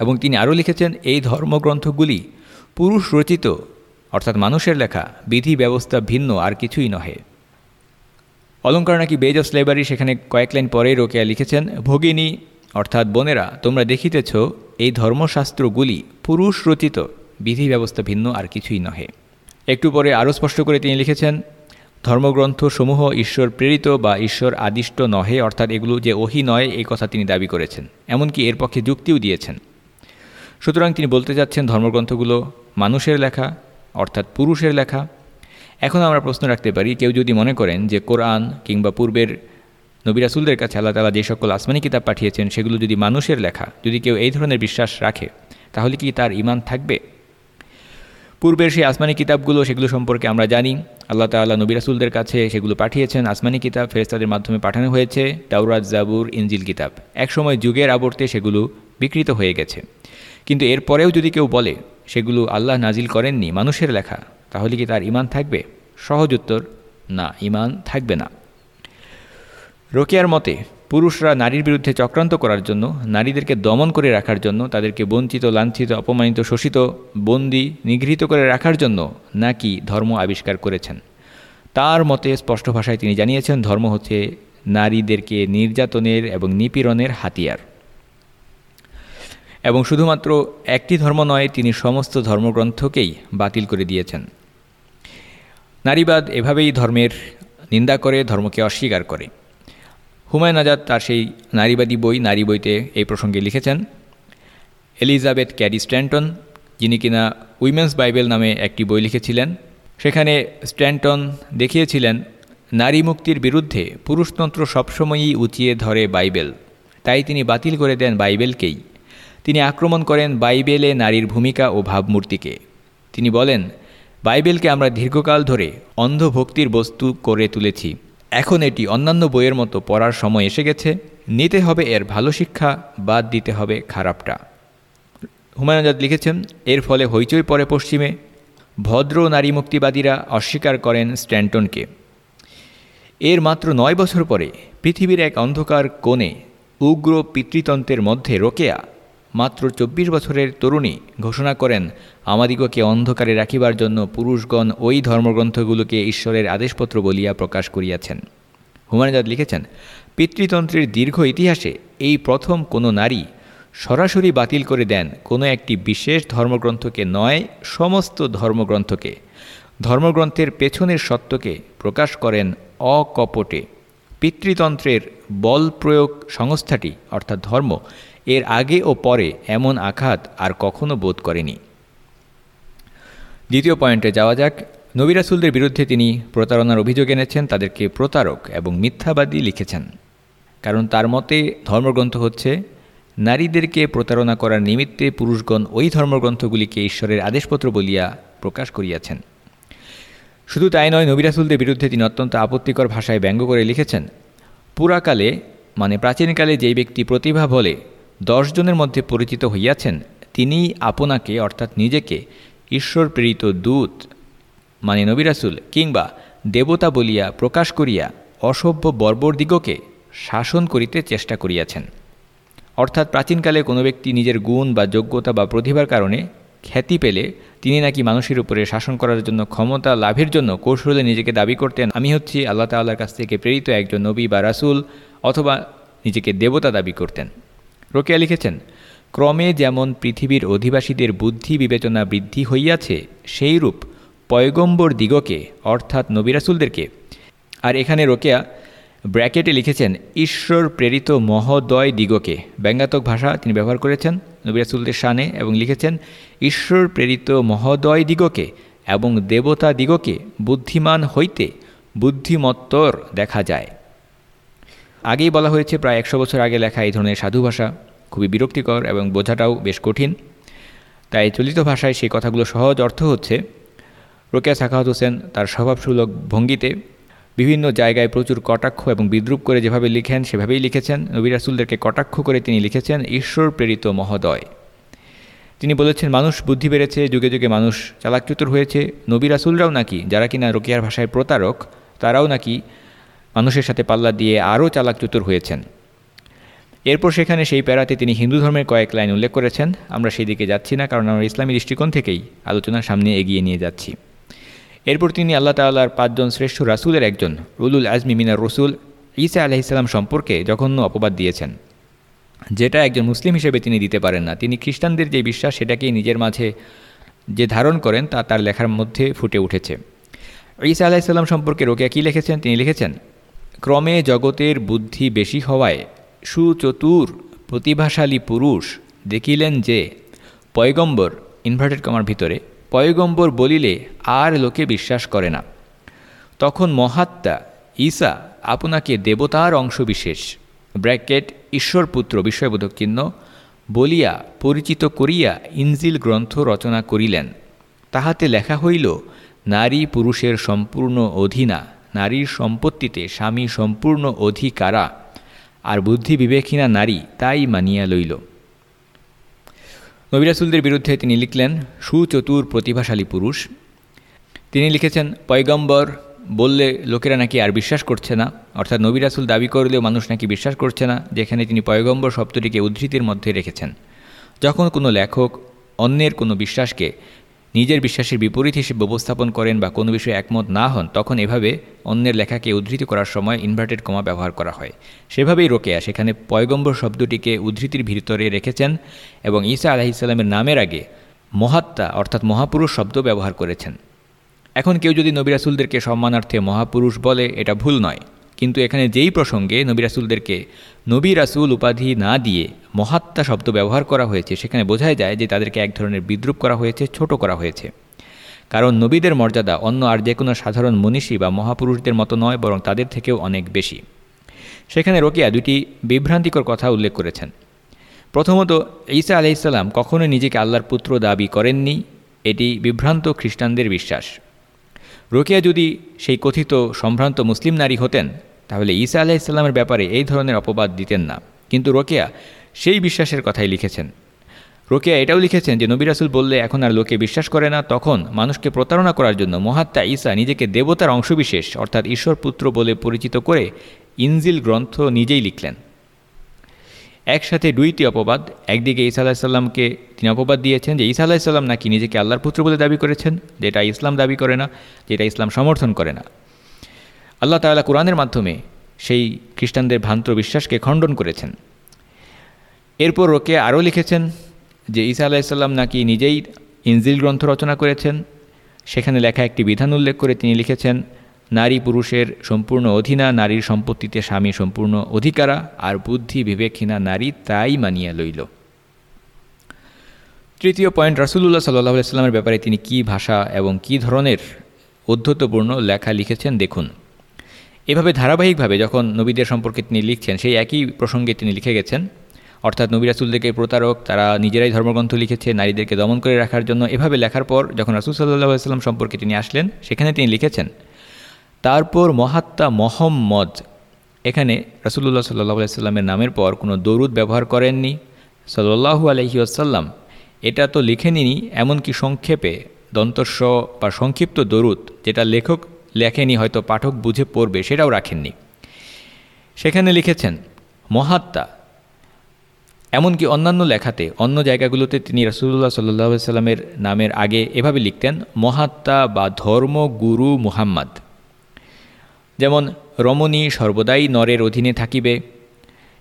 এবং তিনি আরও লিখেছেন, এই ধর্মগ্রন্থগুলি পুরুষ রচিত, অর্থাৎ মানুষের লেখা, বিধি ব্যবস্থা ভিন্ন, আর কিছুই নহে। অলঙ্কার নাকি বেজ অফ স্লেবারি সেখানে কয়েক লাইন পরেই রোকেয়া লিখেছেন, ভগিনী, অর্থাৎ বোনেরা, তোমরা দেখিতেছ এই ধর্মশাস্ত্রগুলি পুরুষ রচিত বিধি ব্যবস্থা ভিন্ন আর কিছুই নহে। একটু পরে আরও স্পষ্ট করে তিনি লিখেছেন ধর্মগ্রন্থ সমূহ ঈশ্বর প্রেরিত বা ঈশ্বর আদিষ্ট নহে, অর্থাৎ এগুলো যে ওহি নয়, এই কথা তিনি দাবি করেছেন। এমনকি এর পক্ষে যুক্তিও দিয়েছেন। সুতরাং তিনি বলতে যাচ্ছেন, ধর্মগ্রন্থগুলো মানুষের লেখা, অর্থাৎ পুরুষের লেখা। এখন আমরা প্রশ্ন রাখতে পারি, কেউ যদি মনে করেন যে কোরআন কিংবা পূর্বের নবিরাসুলদের কাছে আল্লাহ তালা যে সকল আসমানি কিতাব পাঠিয়েছেন, সেগুলো যদি মানুষের লেখা, যদি কেউ এই ধরনের বিশ্বাস রাখে, তাহলে কি তার ইমান থাকবে? পূর্বের সেই আসমানি কিতাবগুলো, সেগুলো সম্পর্কে আমরা জানি। আল্লাহ তাল্লাহ নবিরাসুলদের কাছে সেগুলো পাঠিয়েছেন, আসমানি কিতাব ফেরেস্তাদের মাধ্যমে পাঠানো হয়েছে, তাওরাত, জাবুর ইঞ্জিল কিতাব। একসময় যুগের আবর্তে সেগুলো বিকৃত হয়ে গেছে। কিন্তু এরপরেও যদি কেউ বলে, সেগুলো আল্লাহ নাজিল করেননি, মানুষের লেখা তাহলে কি তার ইমান থাকবে? সহজ উত্তর, না ইমান থাকবে না। রোকেয়ার মতে, পুরুষরা নারীর বিরুদ্ধে চক্রান্ত করার জন্য, নারীদেরকে দমন করে রাখার জন্য, তাদেরকে বঞ্চিত, লাঞ্ছিত, অপমানিত, শোষিত, বন্দি, নিগৃহীত করে রাখার জন্য নাকি ধর্ম আবিষ্কার করেছেন। তার মতে স্পষ্ট ভাষায় তিনি জানিয়েছেন, ধর্ম হচ্ছে নারীদেরকে নির্যাতনের এবং নিপীড়নের হাতিয়ার। এবং শুধুমাত্র একটি ধর্ম নয়, তিনি সমস্ত ধর্মগ্রন্থকেই বাতিল করে দিয়েছেন। নারীবাদ এভাবেই ধর্মের নিন্দা করে, ধর্মকে অস্বীকার করে। হুমায়ুন আজাদ তার সেই নারীবাদী বই, নারী বইতে এই প্রসঙ্গে লিখেছেন, এলিজাবেথ ক্যারি স্ট্যান্টন, যিনি কিনা উইমেন্স বাইবেল নামে একটি বই লিখেছিলেন, সেখানে স্ট্যান্টন দেখিয়েছিলেন, নারী মুক্তির বিরুদ্ধে পুরুষতন্ত্র সবসময়ই উঁচিয়ে ধরে বাইবেল, তাই তিনি বাতিল করে দেন বাইবেলকেই। তিনি আক্রমণ করেন বাইবেলে নারীর ভূমিকা ও ভাবমূর্তিকে। তিনি বলেন, বাইবেলকে আমরা দীর্ঘকাল ধরে অন্ধভক্তির বস্তু করে তুলেছি। এখন এটি অন্যান্য বইয়ের মতো পড়ার সময় এসে গেছে, নিতে হবে এর ভালো শিক্ষা, বাদ দিতে হবে খারাপটা। হুমায়ুন আজাদ লিখেছেন, এর ফলে হইচই পরে পশ্চিমে, ভদ্র নারী মুক্তিবাদীরা অস্বীকার করেন স্ট্যান্টনকে। এর মাত্র নয় বছর পরে পৃথিবীর এক অন্ধকার কোণে উগ্র পিতৃতন্ত্রের মধ্যে রোকেয়া মাত্র চব্বিশ বছরের তরুণী ঘোষণা করেন, আমাদিগকে অন্ধকারে রাখিবার জন্য পুরুষগণ ওই ধর্মগ্রন্থগুলোকে ঈশ্বরের আদেশপত্র বলিয়া প্রকাশ করিয়াছেন। হুমায়ুনাজাদ লিখেছেন, পিতৃতন্ত্রের দীর্ঘ ইতিহাসে এই প্রথম কোনো নারী সরাসরি বাতিল করে দেন কোনো একটি বিশেষ ধর্মগ্রন্থকে নয়, সমস্ত ধর্মগ্রন্থকে। ধর্মগ্রন্থের পেছনের সত্যকে প্রকাশ করেন অকপটে। পিতৃতন্ত্রের বল প্রয়োগ সংস্থাটি, অর্থাৎ ধর্ম এর আগে ও পরে এমন আঘাত আর কখনো বোধ করেনি। দ্বিতীয় পয়েন্টে যাওয়া যাক। নবিরাসুলদের বিরুদ্ধে তিনি প্রতারণার অভিযোগ এনেছেন, তাদেরকে প্রতারক এবং মিথ্যাবাদী লিখেছেন। কারণ তার মতে ধর্মগ্রন্থ হচ্ছে, নারীদেরকে প্রতারণা করার নিমিত্তে পুরুষগণ ওই ধর্মগ্রন্থগুলিকে ঈশ্বরের আদেশপত্র বলিয়া প্রকাশ করিয়াছেন। শুধু তাই নয় নবিরাসুলদের বিরুদ্ধে তিনি অত্যন্ত আপত্তিকর ভাষায় ব্যঙ্গ করে লিখেছেন, পুরাকালে মানে প্রাচীনকালে যেই ব্যক্তি প্রতিভা বলে দশজনের মধ্যে পরিচিত হইয়াছেন তিনি আপনাকে, অর্থাৎ নিজেকে ঈশ্বর প্রেরিত দূত মানে নবিরাসুল কিংবা দেবতা বলিয়া প্রকাশ করিয়া অসভ্য বর্বরদিগকে শাসন করিতে চেষ্টা করিয়াছেন। অর্থাৎ প্রাচীনকালে কোনো ব্যক্তি নিজের গুণ বা যোগ্যতা বা প্রতিভার কারণে খ্যাতি পেলে তিনি নাকি মানুষের উপরে শাসন করার জন্য ক্ষমতা লাভের জন্য কৌশলে নিজেকে দাবি করতেন, আমি হচ্ছি আল্লাহ তাল্লার কাছ থেকে প্রেরিত একজন নবী বা রাসুল অথবা নিজেকে দেবতা দাবি করতেন। রোকেয়া লিখেছেন, ক্রমে যেমন পৃথিবীর অধিবাসীদের বুদ্ধি বিবেচনা বৃদ্ধি হইয়াছে সেইরূপ পয়গম্বর দিগকে, অর্থাৎ নবিরাসুলদেরকে আর এখানে রোকেয়া ব্র্যাকেটে লিখেছেন, ঈশ্বর প্রেরিত মহোদয় দিগকে। ব্যঙ্গাত্মক ভাষা তিনি ব্যবহার করেছেন নবিরাসুলদের শানে এবং লিখেছেন, ঈশ্বর প্রেরিত মহোদয় দিগকে এবং দেবতা দিগকে বুদ্ধিমান হইতে বুদ্ধিমত্তর দেখা যায়। আগেই বলা হয়েছে প্রায় একশো বছর আগে লেখা এই ধরনের সাধু ভাষা খুবই বিরক্তিকর এবং বোঝাটাও বেশ কঠিন। তাই চলিত ভাষায় সেই কথাগুলো সহজ অর্থ হচ্ছে, রোকেয়া সাখাওয়াত হোসেন তার স্বভাবসুলভ ভঙ্গিতে বিভিন্ন জায়গায় প্রচুর কটাক্ষ এবং বিদ্রুপ করে যেভাবে লিখেন, সেভাবেই লিখেছেন। নবী রাসুলদেরকে কটাক্ষ করে তিনি লিখেছেন, ঈশ্বর প্রেরিত মহোদয়। তিনি বলেছেন, মানুষ বুদ্ধি বেড়েছে, যুগে যুগে মানুষ চালাকচুতুর হয়েছে। নবী রাসুলরাও নাকি, যারা কিনা রোকেয়ার ভাষায় প্রতারক, তারাও নাকি মানুষের সাথে পাল্লা দিয়ে আরও চালাকচুতুর হয়েছেন। এরপর সেখানে সেই প্যারাতে তিনি হিন্দু ধর্মের কয়েক লাইন উল্লেখ করেছেন। আমরা সেই দিকে যাচ্ছি না, কারণ আমরা ইসলামী দৃষ্টিকোণ থেকেই আলোচনার সামনে এগিয়ে নিয়ে যাচ্ছি। এরপর তিনি আল্লাহ তাল্লাহর পাঁচজন শ্রেষ্ঠ রাসুলের একজন রুলুল আজমি মিনার রসুল ঈসা আলাহিসাল্লাম সম্পর্কে জঘন্য অপবাদ দিয়েছেন, যেটা একজন মুসলিম হিসেবে তিনি দিতে পারেন না। তিনি খ্রিস্টানদের যে বিশ্বাস, সেটাকেই নিজের মাঝে যে ধারণ করেন, তা তার লেখার মধ্যে ফুটে উঠেছে। ঈসা আলাহিসাল্লাম সম্পর্কে রোকেয়া কী লিখেছেন? তিনি লিখেছেন ক্রমে জগতের বুদ্ধি বেশি হওয়ায় সুচতুর প্রতিভাশালী পুরুষ দেখিলেন যে, পয়গম্বর ইনভার্টেড কমার ভিতরে, পয়গম্বর বলিলে আর লোকে বিশ্বাস করে না। তখন মহাত্মা ঈসা আপনাকে দেবতার অংশবিশেষ, ব্র্যাকেট, ঈশ্বরপুত্র বিস্ময়বোধক চিহ্ন বলিয়া পরিচিত করিয়া ইনজিল গ্রন্থ রচনা করিলেন। তাহাতে লেখা হইল, নারী পুরুষের সম্পূর্ণ অধীনা। নারীর সম্পত্তিতে স্বামী সম্পূর্ণ অধিকারা, আর বুদ্ধি বিবেকহীনা নারী তাই মানিয়া লইল। নবিরাসুলদের বিরুদ্ধে তিনি লিখলেন, সুচতুর প্রতিভাশালী পুরুষ। তিনি লিখেছেন, পয়গম্বর বললে লোকেরা নাকি আর বিশ্বাস করছে না। অর্থাৎ নবিরাসুল দাবি করলেও মানুষ নাকি বিশ্বাস করছে না, যেখানে তিনি পয়গম্বর শব্দটিকে উদ্ধৃতির মধ্যে রেখেছেন। যখন কোনো লেখক অন্যের কোনো বিশ্বাসকে নিজের বিশ্বাসের বিপরীত হিসেবে উপস্থাপন করেন বা কোনো বিষয়ে একমত না হন, তখন এভাবে অন্যের লেখাকে উদ্ধৃতি করার সময় ইনভার্টেড কমা ব্যবহার করা হয়। সেভাবেই রোকেয়া, সেখানে পয়গম্বর শব্দটিকে উদ্ধৃতির ভিতরে রেখেছেন এবং ঈসা আলাহিসাল্লামের নামের আগে মহাত্মা অর্থাৎ মহাপুরুষ শব্দ ব্যবহার করেছেন। এখন কেউ যদি নবিরাসুলদেরকে সম্মানার্থে মহাপুরুষ বলে, এটা ভুল নয়। কিন্তু এখানে যেই প্রসঙ্গে নবী রাসুলদেরকে, নবী রাসুল উপাধি না দিয়ে মহাত্মা শব্দ ব্যবহার করা হয়েছে, সেখানে বোঝাই যায় যে তাদেরকে এক ধরনের বিদ্রুপ করা হয়েছে, ছোট করা হয়েছে। কারণ নবীদের মর্যাদা অন্য আর যে কোনো সাধারণ মনীষী বা মহাপুরুষদের মতো নয়, বরং তাদের থেকেও অনেক বেশি। সেখানে রোকিয়া দুটি বিভ্রান্তিকর কথা উল্লেখ করেছেন। প্রথমত, ঈসা আলাইসাল্লাম কখনো নিজেকে আল্লাহর পুত্র দাবি করেননি, এটি বিভ্রান্ত খ্রিস্টানদের বিশ্বাস। রোকিয়া যদি সেই কথিত সম্ভ্রান্ত মুসলিম নারী হতেন তাহলে ঈসা আলাইসাল্লামের ব্যাপারে এই ধরনের অপবাদ দিতেন না। কিন্তু রোকেয়া সেই বিশ্বাসের কথাই লিখেছেন। রোকেয়া এটাও লিখেছেন যে, নবী রাসুল বললে, এখন আর লোকে বিশ্বাস করে না। তখন মানুষকে প্রতারণা করার জন্য মহাত্মা ঈসা নিজেকে দেবতার অংশবিশেষ, অর্থাৎ ঈশ্বর পুত্র বলে পরিচিত করে ইনজিল গ্রন্থ নিজেই লিখলেন। একসাথে দুইটি অপবাদ, একদিকে ঈসা আলাহিসাল্লামকে তিনি অপবাদ দিয়েছেন যে, ঈসা আলাহিসাল্লাম নাকি নিজেকে আল্লাহর পুত্র বলে দাবি করেছেন, যেটা ইসলাম দাবি করে না, যেটা ইসলাম সমর্থন করে না। আল্লাহ তালা কোরআনের মাধ্যমে সেই খ্রিস্টানদের ভ্রান্ত বিশ্বাসকে খণ্ডন করেছেন। এরপর ওকে আরও লিখেছেন যে, ঈসা আলাহিসাল্লাম নাকি নিজেই ইনজিল গ্রন্থ রচনা করেছেন। সেখানে লেখা একটি বিধান উল্লেখ করে তিনি লিখেছেন, নারী পুরুষের সম্পূর্ণ অধীনা নারীর সম্পত্তিতে স্বামী সম্পূর্ণ অধিকারা, আর বুদ্ধি বিবেকহীনা নারী তাই মানিয়া লইল। তৃতীয় পয়েন্ট রাসুল্লাহ সাল্লাহ সাল্লামের ব্যাপারে তিনি কি ভাষা এবং কি ধরনের অধ্যতপূর্ণ লেখা লিখেছেন দেখুন। এভাবে ধারাবাহিকভাবে যখন নবীদের সম্পর্কে তিনি লিখছেন, সেই একই প্রসঙ্গে তিনি লিখে গেছেন, অর্থাৎ নবিরাসুলদেরকে প্রতারক, তারা নিজেরাই ধর্মগ্রন্থ লিখেছে, নারীদেরকে দমন করে রাখার জন্য এভাবে লেখার পর যখন রাসুল সাল্লাহ সাল্লাম সম্পর্কে তিনি আসলেন, সেখানে তিনি লিখেছেন, তারপর মহাত্মা মহম্মদ, এখানে রসুল্লাহ সাল্লাহ সাল্লামের নামের পর কোনো দরুদ ব্যবহার করেননি সাল্লাহু আলহি আসাল্লাম এটা তো লিখেনি এমনকি সংক্ষেপে দন্তস্ব বা সংক্ষিপ্ত দরুদ, যেটা লেখক লেখেনি, হয়তো পাঠক বুঝে পড়বে, সেটাও রাখেননি। সেখানে লিখেছেন, মহাত্মা, এমনকি অন্যান্য লেখাতে, অন্য জায়গাগুলোতে তিনি রসুল্লাহ সাল্লাহ সাল্লামের নামের আগে এভাবে লিখতেন, মহাত্মা বা ধর্ম গুরু মুহাম্মদ। যেমন, রমণী সর্বদাই নরের অধীনে থাকিবে।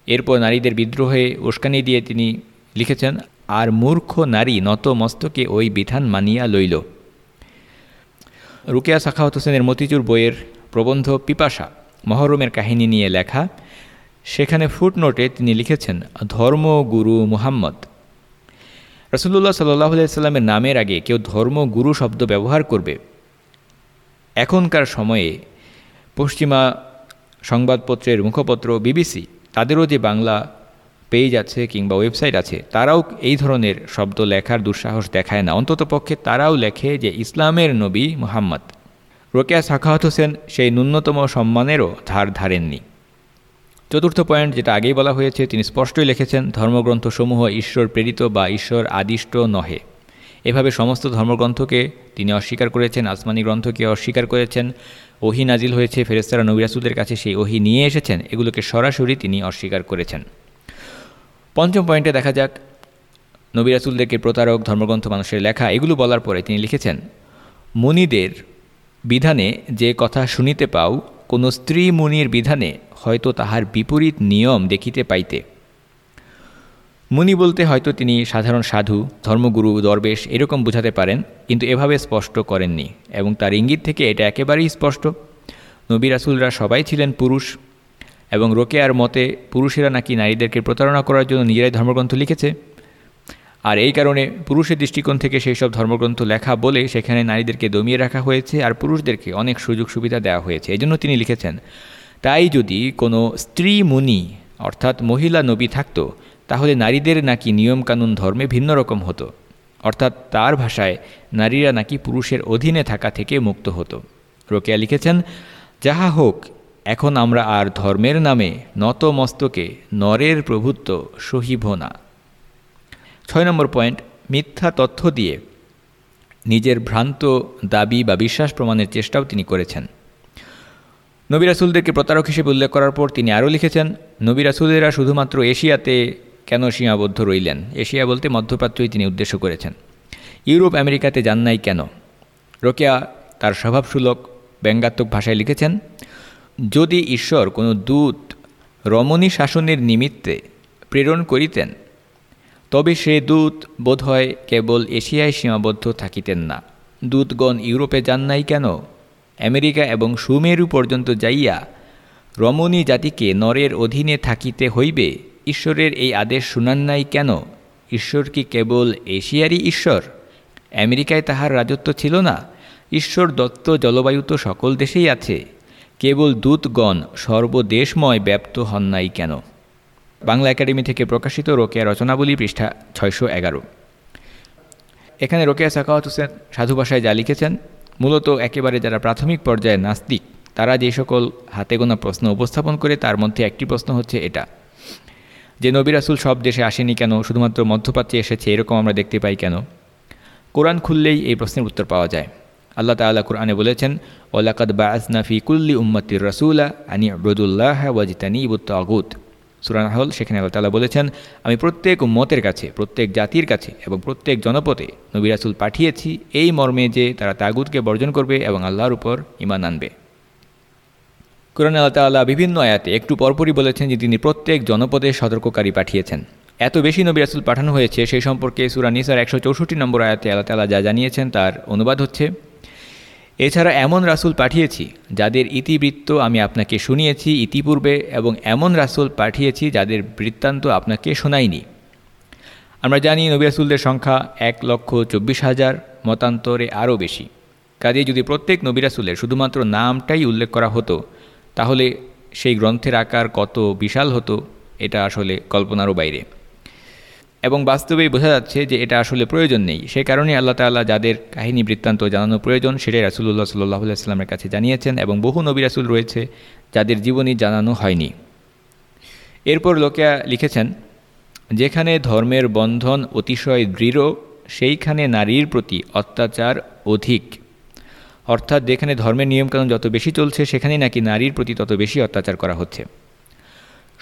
এরপর নারীদের বিদ্রোহে উস্কানি দিয়ে তিনি লিখেছেন, আর মূর্খ নারী নত মস্তকে ওই বিধান মানিয়া লইল। রুকেয়া সাখাওয়াত হোসেনের মতিচুর বইয়ের প্রবন্ধ পিপাসা, মহরমের কাহিনী নিয়ে লেখা। সেখানে ফুটনোটে তিনি লিখেছেন, ধর্মগুরু মুহাম্মদ। রসুল্লাহ সাল্লাহ সাল্লামের নামের আগে কেউ ধর্মগুরু শব্দ ব্যবহার করবে। এখনকার সময়ে পশ্চিমা সংবাদপত্রের মুখপত্র, বিবিসি, তাদেরও যে বাংলা পেজ আছে কিংবা ওয়েবসাইট আছে, তারাও এই ধরনের শব্দ লেখার দুঃসাহস দেখায় না। অন্তত পক্ষে তারাও লেখে যে ইসলামের নবী মোহাম্মদ। রোকেয়া সাখাওয়াত হোসেন সেই ন্যূনতম সম্মানেরও ধার ধারেননি। চতুর্থ পয়েন্ট যেটা আগেই বলা হয়েছে, তিনি স্পষ্টই লিখেছেন, ধর্মগ্রন্থসমূহ ঈশ্বর প্রেরিত বা ঈশ্বর আদিষ্ট নহে। এভাবে সমস্ত ধর্মগ্রন্থকে তিনি অস্বীকার করেছেন, আসমানি গ্রন্থকে অস্বীকার করেছেন, ওহি নাজিল হয়েছে ফেরেস্তারা নবিরাসুদের কাছে সেই ওহি নিয়ে এসেছেন, এগুলোকে সরাসরি তিনি অস্বীকার করেছেন। পঞ্চম পয়েন্টে দেখা যাক নবিরাসুলদেরকে প্রতারক, ধর্মগ্রন্থ, মানুষের লেখা, এগুলো বলার পরে তিনি লিখেছেন, মুনিদের বিধানে যে কথা শুনিতে পাও, কোনো স্ত্রী মুনির বিধানে হয়তো তাহার বিপরীত নিয়ম দেখিতে পাইতে। মুনি বলতে হয়তো তিনি সাধারণ সাধু, ধর্মগুরু, দরবেশ, এরকম বোঝাতে পারেন, কিন্তু এভাবে স্পষ্ট করেননি এবং তার ইঙ্গিত থেকে এটা একেবারেই স্পষ্ট। নবী রাসুলরা সবাই ছিলেন পুরুষ এবং রোকেয়ার মতে পুরুষেরা নাকি নারীদেরকে প্রতারণা করার জন্য নিজেরাই ধর্মগ্রন্থ লিখেছে। আর এই কারণে পুরুষের দৃষ্টিকোণ থেকে সেই সব ধর্মগ্রন্থ লেখা বলে সেখানে নারীদেরকে দমিয়ে রাখা হয়েছে আর পুরুষদেরকে অনেক সুযোগ সুবিধা দেওয়া হয়েছে। এই জন্য তিনি লিখেছেন, তাই যদি কোনো স্ত্রী মুনি অর্থাৎ মহিলা নবী থাকতো, তাহলে নারীদের নাকি নিয়মকানুন ধর্মে ভিন্ন রকম হতো। অর্থাৎ তার ভাষায় নারীরা নাকি পুরুষের অধীনে থাকা থেকে মুক্ত হতো। রোকেয়া লিখেছেন, যাহা হোক এখন আমরা আর ধর্মের নামে নত মস্তকে নরের প্রভুত্ব সহিব না। ছয় নম্বর পয়েন্ট, মিথ্যা তথ্য দিয়ে নিজের ভ্রান্ত দাবি বা বিশ্বাস প্রমাণের চেষ্টাও তিনি করেছেন। নবী রাসুলদেরকে প্রতারক হিসেবে উল্লেখ করার পর তিনি আরও লিখেছেন, নবী রাসুলেরা শুধুমাত্র এশিয়াতে কেন সীমাবদ্ধ রইলেন? এশিয়া বলতে মধ্যপ্রাচ্যই তিনি উদ্দেশ্য করেছেন। ইউরোপ আমেরিকাতে যান নাই কেন? রোকেয়া তার স্বভাবসুলক, ব্যঙ্গাত্মক ভাষায় লিখেছেন যদি ঈশ্বর কোনো দূত রমণী শাসনের নিমিত্তে প্রেরণ করিতেন, তবে সে দূত বোধহয় কেবল এশিয়ায় সীমাবদ্ধ থাকিতেন না। দূতগণ ইউরোপে যান নাই কেন? আমেরিকা এবং সুমেরু পর্যন্ত যাইয়া রমণী জাতিকে নরের অধীনে থাকিতে হইবে, ঈশ্বরের এই আদেশ শুনান নাই কেন? ঈশ্বর কি কেবল এশিয়ারই ঈশ্বর? আমেরিকায় তাহার রাজত্ব ছিল না। ঈশ্বর দত্ত জলবায়ু তো সকল দেশেই আছে। কেবল দূতগণ সর্বদেশময় ব্যপ্ত হন নাই কেন? বাংলা একাডেমি থেকে প্রকাশিত রোকেয়া রচনাবলী পৃষ্ঠা ছয়শো এগারো। এখানে রোকেয়া সাকাওয়াত হোসেন সাধু ভাষায় যা লিখেছেন, মূলত একেবারে যারা প্রাথমিক পর্যায়ে নাস্তিক, তারা যে সকল হাতে গোনা প্রশ্ন উপস্থাপন করে, তার মধ্যে একটি প্রশ্ন হচ্ছে এটা। যে নবী রাসুল সব দেশে আসেনি কেন, শুধুমাত্র মধ্যপ্রাচ্যে এসেছে, এরকম আমরা দেখতে পাই কেন? কোরআন খুললেই এই প্রশ্নের উত্তর পাওয়া যায়। আল্লাহ তাল্লাহ কুরআনে বলেছেন ওলাকাদ ফি কুল্লি উম্মতির রসুলা আনি আবদুল্লাহ ওয়াজিতানি ইবুত আগুত সুরান হল সেখানে আল্লাহ তালা বলেছেন, আমি প্রত্যেক উম্মতের কাছে, প্রত্যেক জাতির কাছে এবং প্রত্যেক জনপদে নবী রাসুল পাঠিয়েছি, এই মর্মে যে তারা তাগুতকে বর্জন করবে এবং আল্লাহর উপর ইমান আনবে। কোরআন আল্লাহ তাল্লাহ বিভিন্ন আয়াতে একটু পরপরই বলেছেন যে তিনি প্রত্যেক জনপদে সতর্ককারী পাঠিয়েছেন। এত বেশি নবী রাসুল পাঠানো হয়েছে, সেই সম্পর্কে সুরা নিসার একশো চৌষট্টি নম্বর আয়াতে আল্লাহ তালা যা জানিয়েছেন তার অনুবাদ হচ্ছে এছাড়া এমন রাসুল পাঠিয়েছি, যাদের ইতিবৃত্ত আমি আপনাকে শুনিয়েছি ইতিপূর্বে এবং এমন রাসুল পাঠিয়েছি যাদের বৃত্তান্ত আপনাকে শোনাইনি। আমরা জানি নবী রাসুলদের সংখ্যা এক লক্ষ চব্বিশ হাজার, মতান্তরে আরও বেশি। কাজে যদি প্রত্যেক নবী রাসুলের শুধুমাত্র নামটাই উল্লেখ করা হতো, তাহলে সেই গ্রন্থের আকার কত বিশাল হতো, এটা আসলে কল্পনারও বাইরে। এবং বাস্তবেই বোঝা যাচ্ছে যে এটা আসলে প্রয়োজন নেই। সে কারণে আল্লাহ তাল্লাহ যাদের কাহিনী, বৃত্তান্ত জানানো প্রয়োজন, সেটাই রাসুল্লাহ সাল্লাহ সাল্লামের কাছে জানিয়েছেন এবং বহু নবী রাসুল রয়েছে যাদের জীবনী জানানো হয়নি। এরপর লোকেয়া লিখেছেন, যেখানে ধর্মের বন্ধন অতিশয় দৃঢ়, সেইখানে নারীর প্রতি অত্যাচার অধিক। অর্থাৎ যেখানে ধর্মের নিয়মকানুন যত বেশি চলছে, সেখানেই নাকি নারীর প্রতি তত বেশি অত্যাচার করা হচ্ছে।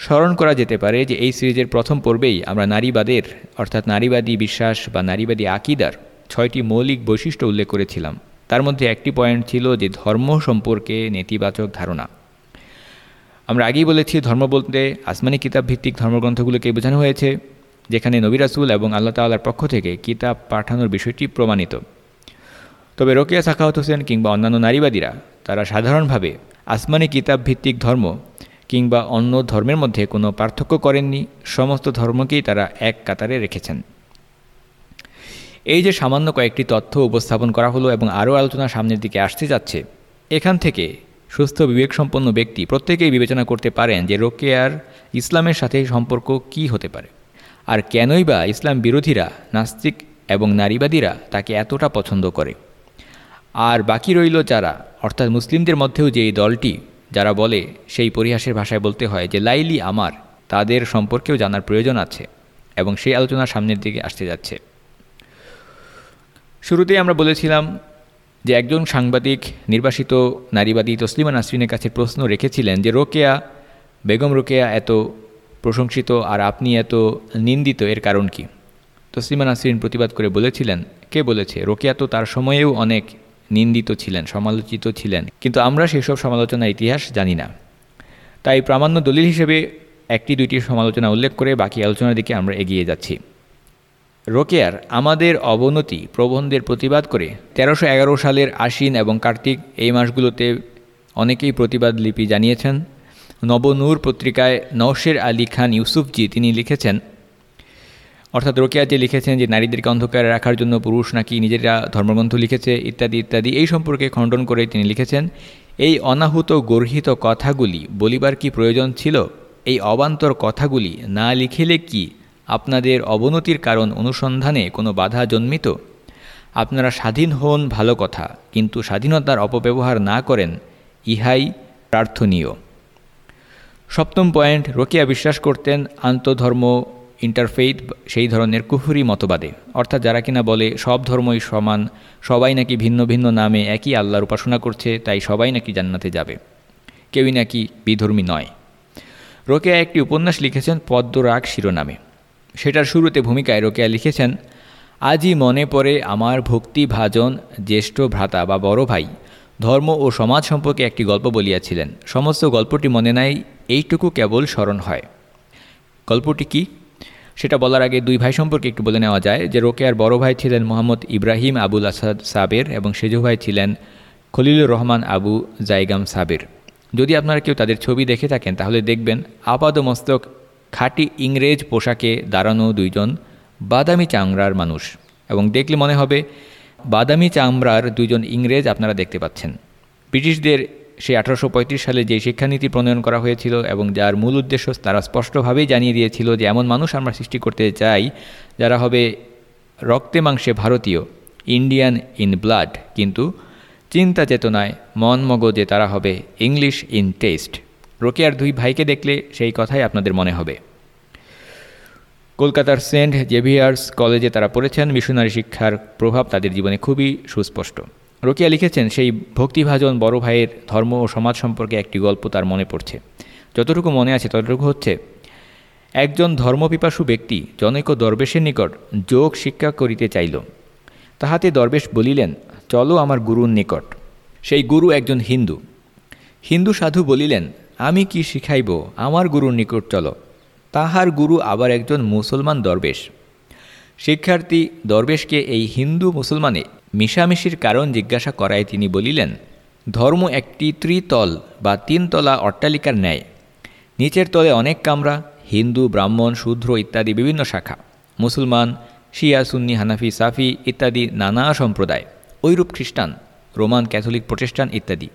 স্মরণ করা যেতে পারে যে এই সিরিজের প্রথম পর্বেই আমরা নারীবাদের, অর্থাৎ নারীবাদী বিশ্বাস বা নারীবাদী আকিদার ছয়টি মৌলিক বৈশিষ্ট্য উল্লেখ করেছিলাম। তার মধ্যে একটি পয়েন্ট ছিল যে ধর্ম সম্পর্কে নেতিবাচক ধারণা। আমরা আগেই বলেছি, ধর্ম বলতে আসমানি কিতাব ভিত্তিক ধর্মগ্রন্থগুলোকে বোঝানো হয়েছে, যেখানে নবিরাসুল এবং আল্লাহ তাল্লার পক্ষ থেকে কিতাব পাঠানোর বিষয়টি প্রমাণিত। তবে রোকেয়া সাখাওয়াত হোসেন কিংবা অন্যান্য নারীবাদীরা, তারা সাধারণভাবে আসমানি কিতাব ভিত্তিক ধর্ম কিংবা অন্য ধর্মের মধ্যে কোনো পার্থক্য করেননি, সমস্ত ধর্মকেই তারা এক কাতারে রেখেছেন। এই যে সামান্য কয়েকটি তথ্য উপস্থাপন করা হলো এবং আরও আলোচনা সামনের দিকে আসতে যাচ্ছে, এখান থেকে সুস্থ বিবেকসম্পন্ন ব্যক্তি প্রত্যেকেই বিবেচনা করতে পারেন যে রোকেয়ার ইসলামের সাথে সম্পর্ক কি হতে পারে। আর কেনই বা ইসলাম বিরোধীরা, নাস্তিক এবং নারীবাদীরা তাকে এতটা পছন্দ করে। আর বাকি রইল যারা, অর্থাৎ মুসলিমদের মধ্যেও যে এই দলটি যারা বলে, সেই পরিহাসের ভাষায় বলতে হয় যে, লাইলি আমার, তাদের সম্পর্কেও জানার প্রয়োজন আছে এবং সেই আলোচনা সামনের দিকে আসতে যাচ্ছে। শুরুতেই আমরা বলেছিলাম যে, একজন সাংবাদিক, নির্বাসিত নারীবাদী তসলিমা নাসরিনের কাছে প্রশ্ন রেখেছিলেন যে, রোকেয়া, বেগম রোকেয়া এত প্রশংসিত আর আপনি এত নিন্দিত, এর কারণ কি? তসলিমা নাসরিন প্রতিবাদ করে বলেছিলেন, কে বলেছে? রোকেয়া তো তার সময়েও অনেক নিন্দিত ছিলেন, সমালোচিত ছিলেন। কিন্তু আমরা সেসব সমালোচনার ইতিহাস জানি না। তাই প্রামাণ্য দলিল হিসেবে একটি দুইটি সমালোচনা উল্লেখ করে বাকি আলোচনার দিকে আমরা এগিয়ে যাচ্ছি। রোকেয়ার আমাদের অবনতি প্রবন্ধের প্রতিবাদ করে তেরোশো এগারো সালের আশ্বিন এবং কার্তিক এই মাসগুলোতে অনেকেই প্রতিবাদ লিপি জানিয়েছেন। নবনূর পত্রিকায় নওশের আলী খান ইউসুফজি তিনি লিখেছেন অর্থাৎ রোকেয়া যে লিখেছেন যে নারীদেরকে অন্ধকারে রাখার জন্য পুরুষ নাকি নিজেরা ধর্মগ্রন্থ লিখেছে, ইত্যাদি ইত্যাদি। এই সম্পর্কে খণ্ডন করে তিনি লিখেছেন, এই অনাহুত গর্হিত কথাগুলি বলিবার কি প্রয়োজন ছিল? এই অবান্তর কথাগুলি না লিখিলে কি আপনাদের অবনতির কারণ অনুসন্ধানে কোনো বাধা জন্মিত? আপনারা স্বাধীন হন ভালো কথা, কিন্তু স্বাধীনতার অপব্যবহার না করেন, ইহাই প্রার্থনীয়। সপ্তম পয়েন্ট, রোকিয়া বিশ্বাস করতেন আন্তধর্ম ইন্টারফেইথ সেই ধরনের কুহুরি মতবাদে। অর্থাৎ যারা কিনা বলে সব ধর্মই সমান, সবাই নাকি ভিন্ন ভিন্ন নামে একই আল্লাহর উপাসনা করছে, তাই সবাই নাকি জান্নাতে যাবে। কেউই নাকি বিধর্মী নয়। রোকেয়া একটি উপন্যাস লিখেছেন পদ্মরাগ শিরোনামে। সেটার শুরুতে ভূমিকায় রোকেয়া লিখেছেন, আজই মনে পড়ে আমার ভক্তিভাজন জ্যেষ্ঠ ভ্রাতা বা বড় ভাই। ধর্ম ও সমাজ সম্পর্কে একটি গল্প বলিয়াছিলেন। সমস্ত গল্পটি মনে নাই, এইটুকু কেবল স্মরণ হয়। গল্পটি কি? সেটা বলার আগে দুই ভাই সম্পর্কে একটু বলে নেওয়া যায় যে রোকেয়ার বড় ভাই ছিলেন মোহাম্মদ ইব্রাহিম আবুল আসাদ সাবের এবং সেজু ভাই ছিলেন খলিলুর রহমান আবু জাইগাম সাবের। যদি আপনারা কেউ তাদের ছবি দেখে থাকেন, তাহলে দেখবেন আপাদমস্তক খাঁটি ইংরেজ পোশাকে দাঁড়ানো দুইজন বাদামি চাংরার মানুষ। এবং দেখলে মনে হবে বাদামি চামড়ার দুজন ইংরেজ আপনারা দেখতে পাচ্ছেন। ব্রিটিশদের সেই আঠারোশো পঁয়ত্রিশ সালে যে শিক্ষানীতি প্রণয়ন করা হয়েছিল এবং যার মূল উদ্দেশ্য তারা স্পষ্টভাবেই জানিয়ে দিয়েছিল যে এমন মানুষ আমরা সৃষ্টি করতে চাই যারা হবে রক্তে মাংসে ভারতীয় ইন্ডিয়ান ইন ব্লাড কিন্তু চিন্তা চেতনায় মন মগজে তারা হবে ইংলিশ ইন টেস্ট রোকেয়ার দুই ভাইকে দেখলে সেই কথাই আপনাদের মনে হবে। কলকাতার সেন্ট জেভিয়ার্স কলেজে তারা পড়েছেন। মিশনারি শিক্ষার প্রভাব তাদের জীবনে খুবই সুস্পষ্ট। রোকিয়া লিখেছেন, সেই ভক্তিভাজন বড় ভাইয়ের ধর্ম ও সমাজ সম্পর্কে একটি গল্প তার মনে পড়ছে। যতটুকু মনে আছে ততটুকু হচ্ছে, একজন ধর্মপিপাসু ব্যক্তি জনৈক দরবেশের নিকট যোগ শিক্ষা করিতে চাইল। তাহাতে দরবেশ বলিলেন, চলো আমার গুরুর নিকট। সেই গুরু একজন হিন্দু। হিন্দু সাধু বলিলেন, আমি কি শিখাইব? আমার গুরুর নিকট চলো। তাহার গুরু আবার একজন মুসলমান দরবেশ। শিক্ষার্থী দরবেশকে এই হিন্দু মুসলমানে মিশামিশির কারণ জিজ্ঞাসা করায় তিনি বলিলেন, ধর্ম একটি ত্রিতল বা তিনতলা অট্টালিকার ন্যায়। নিচের তলে অনেক কামরা, হিন্দু, ব্রাহ্মণ, শূদ্র ইত্যাদি বিভিন্ন শাখা, মুসলমান, শিয়া, সুন্নি, হানাফি, সাফি ইত্যাদি নানা সম্প্রদায়। ঐরূপ খ্রিস্টান, রোমান ক্যাথলিক প্রতিষ্ঠান ইত্যাদি।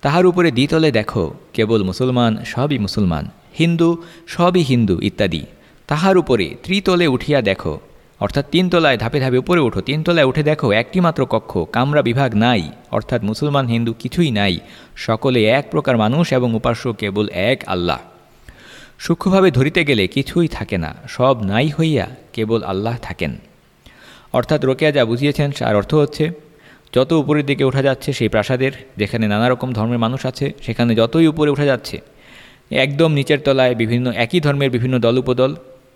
তাহার উপরে দ্বিতলে দেখো, কেবল মুসলমান, সবই মুসলমান, হিন্দু, সবই হিন্দু ইত্যাদি। তাহার উপরে ত্রিতলে উঠিয়া দেখো অর্থাৎ তিনতলায় ধাপে ধাপে উপরে উঠো তিনতলায় উঠে দেখো একটি মাত্র কক্ষ, কামরা বিভাগ নাই, অর্থাৎ মুসলমান, হিন্দু কিছুই নাই। সকলে এক প্রকার মানুষ এবং উপাস্য কেবল এক আল্লাহ। সূক্ষ্মভাবে ধরিতে গেলে কিছুই থাকে না, সব নাই হইয়া কেবল আল্লাহ থাকেন। অর্থাৎ রোকেয়া যা বুঝিয়েছেন, তার অর্থ হচ্ছে, যত উপরের দিকে ওঠা যাচ্ছে সেই প্রাসাদের, যেখানে নানা রকম ধর্মের মানুষ আছে, সেখানে যতই উপরে উঠা যাচ্ছে, একদম নিচের তলায় বিভিন্ন একই ধর্মের বিভিন্ন দল, উপদল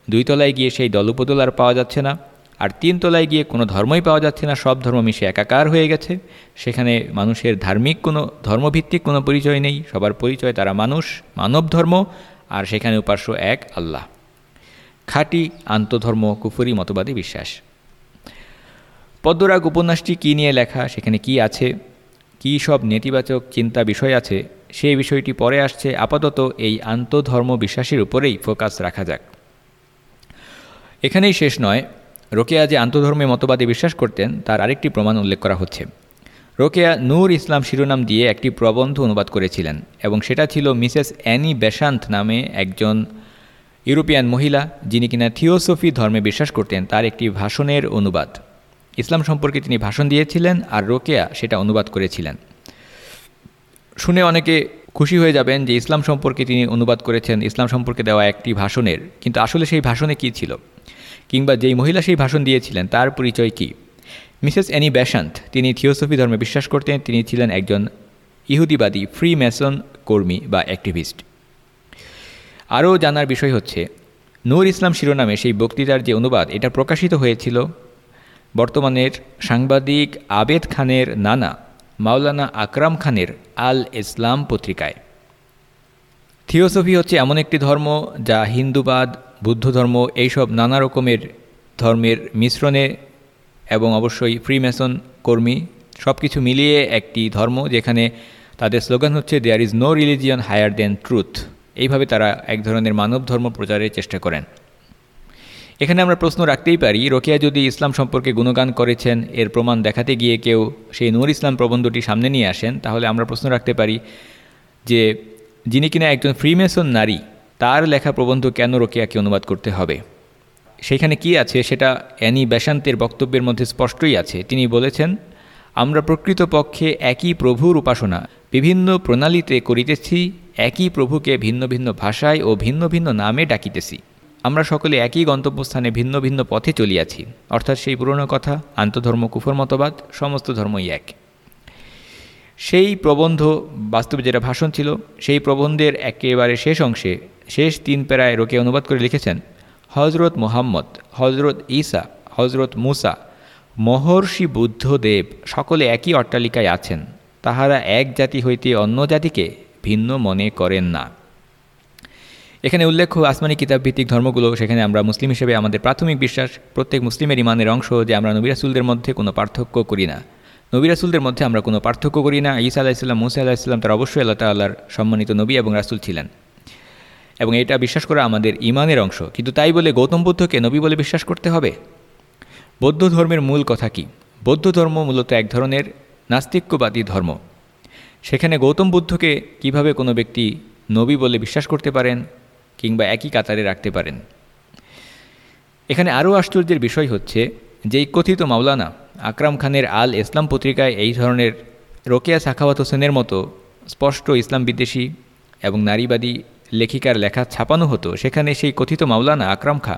দুই তলায় গিয়ে সেই দল উপদল আর পাওয়া যাচ্ছে না, আর তিন তলায় গিয়ে কোনো ধর্মই পাওয়া যাচ্ছে না, সব ধর্ম মিশে একাকার হয়ে গেছে। সেখানে মানুষের ধার্মিক কোনো ধর্মভিত্তিক কোনো পরিচয় নেই, সবার পরিচয় তারা মানুষ, মানব ধর্ম, আর সেখানে উপাস্য এক আল্লাহ। খাঁটি আন্তধর্ম, কুফুরি, মতবাদী বিশ্বাস। পদ্মরাগ উপন্যাসটি কী নিয়ে লেখা, সেখানে কি আছে, কী সব নেতিবাচক চিন্তা বিষয় আছে, সেই বিষয়টি পরে আসছে। আপাতত এই আন্তধর্ম বিশ্বাসের উপরেই ফোকাস রাখা যাক। এখানেই শেষ নয়। রোকেয়া যে আন্তধর্মে মতবাদে বিশ্বাস করতেন, তার আরেকটি প্রমাণ উল্লেখ করা হচ্ছে। রোকেয়া নূর ইসলাম শিরোনাম দিয়ে একটি প্রবন্ধ অনুবাদ করেছিলেন এবং সেটা ছিল মিসেস অ্যানি বেশান্ত নামে একজন ইউরোপিয়ান মহিলা, যিনি কিনা থিওসফি ধর্মে বিশ্বাস করতেন, তার একটি ভাষণের অনুবাদ। ইসলাম সম্পর্কে তিনি ভাষণ দিয়েছিলেন আর রোকেয়া সেটা অনুবাদ করেছিলেন। শুনে অনেকে খুশি হয়ে যাবেন যে ইসলাম সম্পর্কে তিনি অনুবাদ করেছেন, ইসলাম সম্পর্কে দেওয়া একটি ভাষণের। কিন্তু আসলে সেই ভাষণে কী ছিল? কিংবা যেই মহিলা সেই ভাষণ দিয়েছিলেন, তার পরিচয় কী? মিসেস অ্যানি ব্যাশান্ত তিনি থিওসফি ধর্মে বিশ্বাস করতেন, তিনি ছিলেন একজন ইহুদিবাদী ফ্রি ম্যাসন কর্মী বা অ্যাক্টিভিস্ট। আরও জানার বিষয় হচ্ছে, নূর ইসলাম শিরোনামে সেই বক্তৃতার যে অনুবাদ, এটা প্রকাশিত হয়েছিল বর্তমানের সাংবাদিক আবেদ খানের নানা, মাওলানা আকরাম খানের আল ইসলাম পত্রিকায়। থিওসফি হচ্ছে এমন একটি ধর্ম যা হিন্দুবাদ বুদ্ধ ধর্ম এইসব নানা রকমের ধর্মের মিশ্রণে এবং অবশ্যই ফ্রিমেসন কর্মী সব কিছু মিলিয়ে একটি ধর্ম যেখানে তাদের স্লোগান হচ্ছে there is no religion higher than truth এইভাবে তারা এক ধরনের মানব ধর্ম প্রচারের চেষ্টা করেন। এখানে আমরা প্রশ্ন রাখতেই পারি, রোকেয়া যদি ইসলাম সম্পর্কে গুণগান করেছেন, এর প্রমাণ দেখাতে গিয়ে কেউ সেই নূর ইসলাম প্রবন্ধটি সামনে নিয়ে আসেন, তাহলে আমরা প্রশ্ন রাখতে পারি যে, যিনি কিনা একজন ফ্রিমেসন নারী তার লেখা প্রবন্ধ কেন রোকেয়াকে অনুবাদ করতে হবে? সেখানে কি আছে সেটা অ্যানি বেশান্তের বক্তব্যের মধ্যে স্পষ্টই আছে। তিনি বলেছেন, আমরা প্রকৃতপক্ষে একই প্রভুর উপাসনা, বিভিন্ন প্রণালীতে করিতেছি, একই প্রভুকে ভিন্ন ভিন্ন ভাষায় ও ভিন্ন ভিন্ন নামে ডাকিতেছি। আমরা সকলে একই গন্তব্যস্থানে ভিন্ন ভিন্ন পথে চলিয়াছি। অর্থাৎ সেই পুরনো কথা, আন্তধর্ম কুফর মতবাদ, সমস্ত ধর্মই এক। সেই প্রবন্ধ বাস্তবে যেটা ভাষণ ছিল, সেই প্রবন্ধের একেবারে শেষ অংশে, শেষ তিন পেরায় রোকে অনুবাদ করে লিখেছেন হজরত মোহাম্মদ হজরত ঈসা হজরত মুসা, মহর্ষি বুদ্ধদেব সকলে একই অট্টালিকায় আছেন, তাহারা এক জাতি হইতে অন্য জাতিকে ভিন্ন মনে করেন না। এখানে উল্লেখ্য আসমানি কিতাব ভিত্তিক ধর্মগুলো, সেখানে আমরা মুসলিম হিসেবে আমাদের প্রাথমিক বিশ্বাস, প্রত্যেক মুসলিমের ইমানের অংশ যে আমরা নবিরাসুলদের মধ্যে কোনো পার্থক্য করি না। নবিরাসুলদের মধ্যে আমরা কোনো পার্থক্য করি না। ঈসা আলাহিসাল্লাম মুসা আলাহিসাল্লাম তার অবশ্যই আল্লাহ তাল্লাহর সম্মানিত নবী এবং রাসুল ছিলেন। এবং এটা বিশ্বাস করা আমাদের ইমানের অংশ। কিন্তু তাই বলে গৌতম বুদ্ধকে নবী বলে বিশ্বাস করতে হবে? বৌদ্ধ ধর্মের মূল কথা কি? বৌদ্ধ ধর্ম মূলত এক ধরনের নাস্তিক্যবাদী ধর্ম। সেখানে গৌতম বুদ্ধকে কীভাবে কোনো ব্যক্তি নবী বলে বিশ্বাস করতে পারেন কিংবা একই কাতারে রাখতে পারেন? এখানে আরও আশ্চর্যের বিষয় হচ্ছে যেই কথিত মাওলানা আকরাম খানের আল ইসলাম পত্রিকায় এই ধরনের রোকেয়া সাখাওয়াত হোসেনের মতো স্পষ্ট ইসলাম বিদ্বেষী এবং নারীবাদী লেখিকার লেখা ছাপানো হতো। সেখানে সেই কথিত মাওলানা আকরাম খা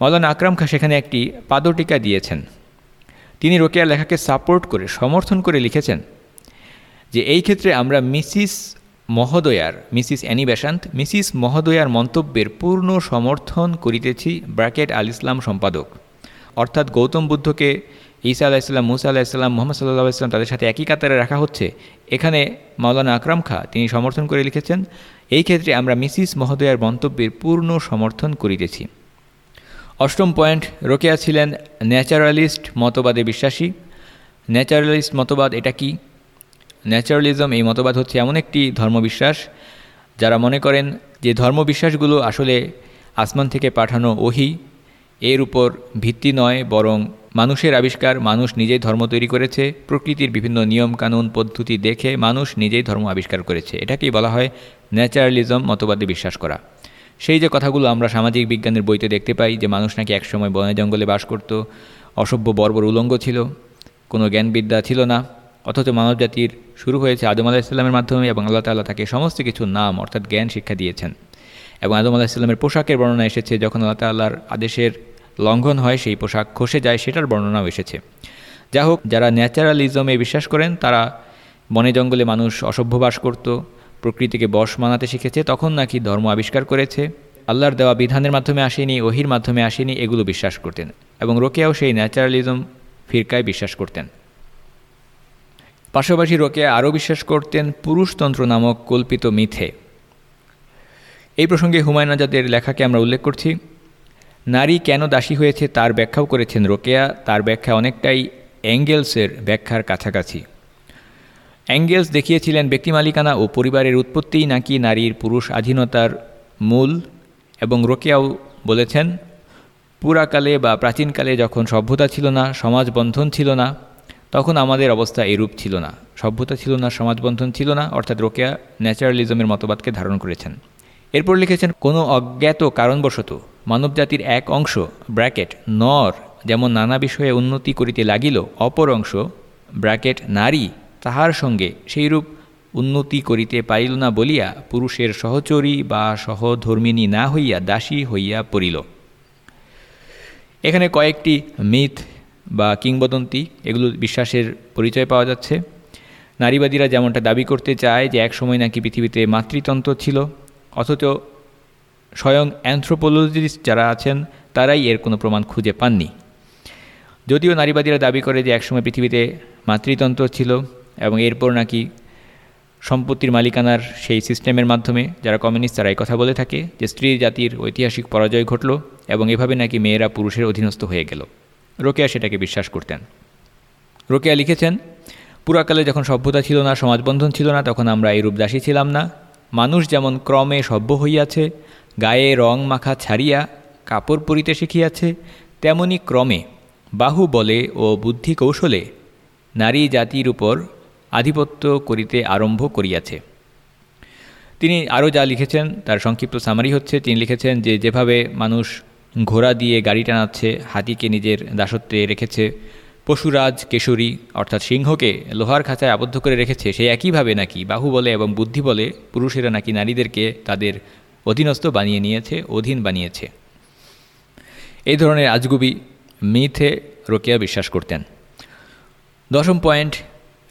মাওলানা আকরাম খা সেখানে একটি পাদটিকা দিয়েছেন। তিনি রোকেয়া লেখাকে সাপোর্ট করে, সমর্থন করে লিখেছেন যে, এই ক্ষেত্রে আমরা মিসিস মহোদয়ার, মিসিস অ্যানি বেশান্ত, মিসিস মহোদয়ার মন্তব্যের পূর্ণ সমর্থন করিতেছি ব্র্যাকেট আল ইসলাম সম্পাদক। অর্থাৎ গৌতম বুদ্ধকে ঈসা আলাহিসাল্লাম মুসা আলাহিসাল্লাম মোহাম্মদ সাল্লাহ ইসলাম তাদের সাথে একই কাতারে রাখা হচ্ছে। এখানে মাওলানা আকরাম খা, তিনি সমর্থন করে লিখেছেন, এই ক্ষেত্রে আমরা মিসিস মহোদয়ার মন্তব্যের পূর্ণ সমর্থন করিতেছি। অষ্টম পয়েন্ট, রোকেয়া ছিলেন ন্যাচারালিস্ট মতবাদে বিশ্বাসী। ন্যাচারালিস্ট মতবাদ এটা কি? ন্যাচারালিজম, এই মতবাদ হচ্ছে এমন একটি ধর্মবিশ্বাস, যারা মনে করেন যে ধর্মবিশ্বাসগুলো আসলে আসমান থেকে পাঠানো ওহি, এর উপর ভিত্তি নয়, বরং মানুষের আবিষ্কার, মানুষ নিজেই ধর্ম তৈরি করেছে, প্রকৃতির বিভিন্ন নিয়ম কানুন পদ্ধতি দেখে মানুষ নিজেই ধর্ম আবিষ্কার করেছে। এটাকেই বলা হয় ন্যাচারালিজম, মতবাদে বিশ্বাস করা। সেই যে কথাগুলো আমরা সামাজিক বিজ্ঞানের বইতে দেখতে পাই যে মানুষ নাকি একসময় বনে জঙ্গলে বাস করত, অসভ্য বর্বর উলঙ্গ ছিল, কোনো জ্ঞানবিদ্যা ছিল না, অথচ মানব জাতির শুরু হয়েছে আদম আলাহিসাল্লামের মাধ্যমে এবং আল্লাহ তাল্লাহ তাকে সমস্ত কিছুর নাম অর্থাৎ জ্ঞান শিক্ষা দিয়েছেন। এবং আদম আলাহিসাল্লামের পোশাকের বর্ণনা এসেছে যখন আল্লাহ তাল্লাহর আদেশের লঙ্ঘন হয়, সেই পোশাক খসে যায়, সেটার বর্ণনাও এসেছে। যা হোক, যারা ন্যাচারালিজমে বিশ্বাস করেন, তারা বনে জঙ্গলে মানুষ অসভ্য বাস করত, প্রকৃতিকে বশ মানাতে শিখেছে, তখন নাকি ধর্ম আবিষ্কার করেছে। আল্লাহর দেওয়া বিধানের মাধ্যমে আসেনি, ওহির মাধ্যমে আসেনি, এগুলো বিশ্বাস করতেন এবং রোকেয়াও সেই ন্যাচারালিজম ফিরকায় বিশ্বাস করতেন। পাশাপাশি রোকেয়া আরও বিশ্বাস করতেন, পুরুষতন্ত্র নামক কল্পিত মিথে। এই প্রসঙ্গে হুমায়ুন আজাদের লেখাকে আমরা উল্লেখ করছি। নারী কেন দাসী হয়েছে তার ব্যাখ্যাও করেছেন রোকেয়া। তার ব্যাখ্যা অনেকটাই অ্যাঙ্গেলসের ব্যাখ্যার কাছাকাছি। অ্যাঙ্গেলস দেখিয়েছিলেন ব্যক্তি মালিকানা ও পরিবারের উৎপত্তিই নাকি নারীর পুরুষ আধীনতার মূল। এবং রোকেয়াও বলেছেন, পুরাকালে বা প্রাচীনকালে যখন সভ্যতা ছিল না, সমাজ বন্ধন ছিল না, তখন আমাদের অবস্থা এরূপ ছিল না। সভ্যতা ছিল না সমাজবন্ধন ছিল না, অর্থাৎ রোকেয়া ন্যাচারালিজমের মতবাদকে ধারণ করেছেন। এরপর লিখেছেন, কোনো অজ্ঞাত কারণবশত মানবজাতির এক অংশ, ব্র্যাকেট, নর, যেমন নানা বিষয়ে উন্নতি করিতে লাগিল, অপর অংশ, ব্র্যাকেট, নারী, তাহার সঙ্গে সেইরূপ উন্নতি করিতে পারিল না বলিয়া পুরুষের সহচরী বা সহধর্মিনী না হইয়া দাসী হইয়া পড়িল। এখানে কয়েকটি মিথ বা কিংবদন্তি, এগুলো বিশ্বাসের পরিচয় পাওয়া যাচ্ছে। নারীবাদীরা যেমনটা দাবি করতে চায় যে এক সময় নাকি পৃথিবীতে মাতৃতন্ত্র ছিল অথচ স্বয়ং অ্যান্থ্রোপোলজিস্ট যারা আছেন, তারাই এর কোনো প্রমাণ খুঁজে পাননি। যদিও নারীবাদীরা দাবি করে যে একসময় পৃথিবীতে মাতৃতন্ত্র ছিল এবং এরপর নাকি সম্পত্তির মালিকানার সেই সিস্টেমের মাধ্যমে যারা কমিউনিস্ট তারা কথা বলে থাকে যে স্ত্রী জাতির ঐতিহাসিক পরাজয় ঘটল এবং এভাবে নাকি মেয়েরা পুরুষের অধীনস্থ হয়ে গেল। রোকেয়া সেটাকে বিশ্বাস করতেন। রোকেয়া লিখেছেন, পুরাকালে যখন সভ্যতা ছিল না, সমাজবন্ধন ছিল না, তখন আমরা এই রূপদাসী ছিলাম না। মানুষ যেমন ক্রমে সভ্য হইয়াছে, গায়ে রং মাখা ছাড়িয়া কাপড় পরিতে শিখিয়াছে, তেমনি ক্রমে বাহু বলে ও বুদ্ধি কৌশলে নারী জাতির উপর আধিপত্য করিতে আরম্ভ করিয়াছে। তিনি আরও যা লিখেছেন, তার সংক্ষিপ্ত সামারি হচ্ছে, তিনি লিখেছেন যে, যেভাবে মানুষ ঘোড়া দিয়ে গাড়ি টানাচ্ছে, হাতিকে নিজের দাসত্বে রেখেছে পশুরাজ, কেশরী, অর্থাৎ সিংহকে লোহার খাঁচায় আবদ্ধ করে রেখেছে সেই একইভাবে নাকি বাহু বলে এবং বুদ্ধি বলে পুরুষেরা নাকি নারীদেরকে তাদের অধীনস্থ বানিয়ে নিয়েছে, অধীন বানিয়েছে। এই ধরনের আজগুবি মিথে রোকেয়া বিশ্বাস করতেন। দশম পয়েন্ট,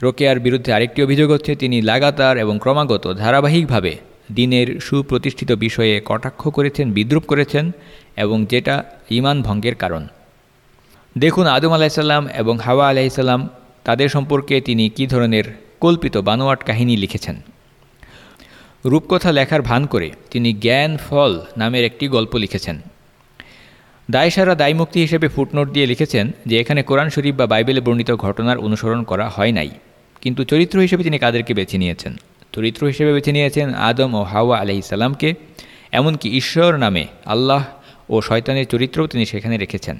রোকেয়ার বিরুদ্ধে আরেকটি অভিযোগ হচ্ছে, তিনি লাগাতার এবং ক্রমাগত ধারাবাহিকভাবে দিনের সুপ্রতিষ্ঠিত বিষয়ে কটাক্ষ করেছেন, বিদ্রুপ করেছেন এবং যেটা ইমান ভঙ্গের কারণ। দেখুন আদম আলাহিসাল্লাম এবং হাওয়া আলাইসাল্লাম তাদের সম্পর্কে তিনি কি ধরনের কল্পিত বানোয়াট কাহিনী লিখেছেন? রূপকথা লেখার ভান করে তিনি জ্ঞান ফল নামের একটি গল্প লিখেছেন। দায়সারা দায়মুক্তি হিসেবে ফুটনোট দিয়ে লিখেছেন যে এখানে কোরআন শরীফ বা বাইবেলে বর্ণিত ঘটনার অনুসরণ করা হয় নাই, কিন্তু চরিত্র হিসেবে তিনি কাদেরকে বেছে নিয়েছেন? চরিত্র হিসেবে বেছে নিয়েছেন আদম ও হাওয়া আলহিসাল্লামকে এমনকি ঈশ্বর নামে আল্লাহ ও শয়তানের চরিত্রও তিনি সেখানে রেখেছেন।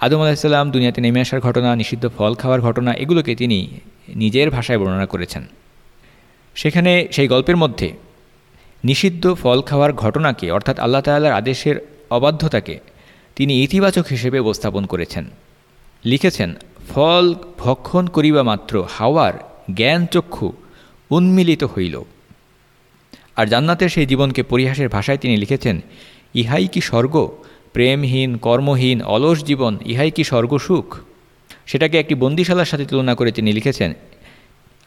আদম আলাহিসাল্লাম দুনিয়াতে নেমে আসার ঘটনা, নিষিদ্ধ ফল খাওয়ার ঘটনা, এগুলোকে তিনি নিজের ভাষায় বর্ণনা করেছেন। সেখানে সেই গল্পের মধ্যে নিষিদ্ধ ফল খাওয়ার ঘটনাকে, অর্থাৎ আল্লাহ তাল্লার আদেশের অবাধ্যতাকে, তিনি ইতিবাচক হিসেবে উপস্থাপন করেছেন। লিখেছেন, ফল ভক্ষণ করিবা মাত্র হাওয়ার জ্ঞান চক্ষু উন্মিলিত হইল। আর জান্নাতের সেই জীবনকে পরিহাসের ভাষায় তিনি লিখেছেন, ইহাই কি স্বর্গ প্রেমহীন, কর্মহীন, অলস জীবন, ইহাই কি স্বর্গসুখ? সেটাকে একটি বন্দিশালার সাথে তুলনা করে তিনি লিখেছেন,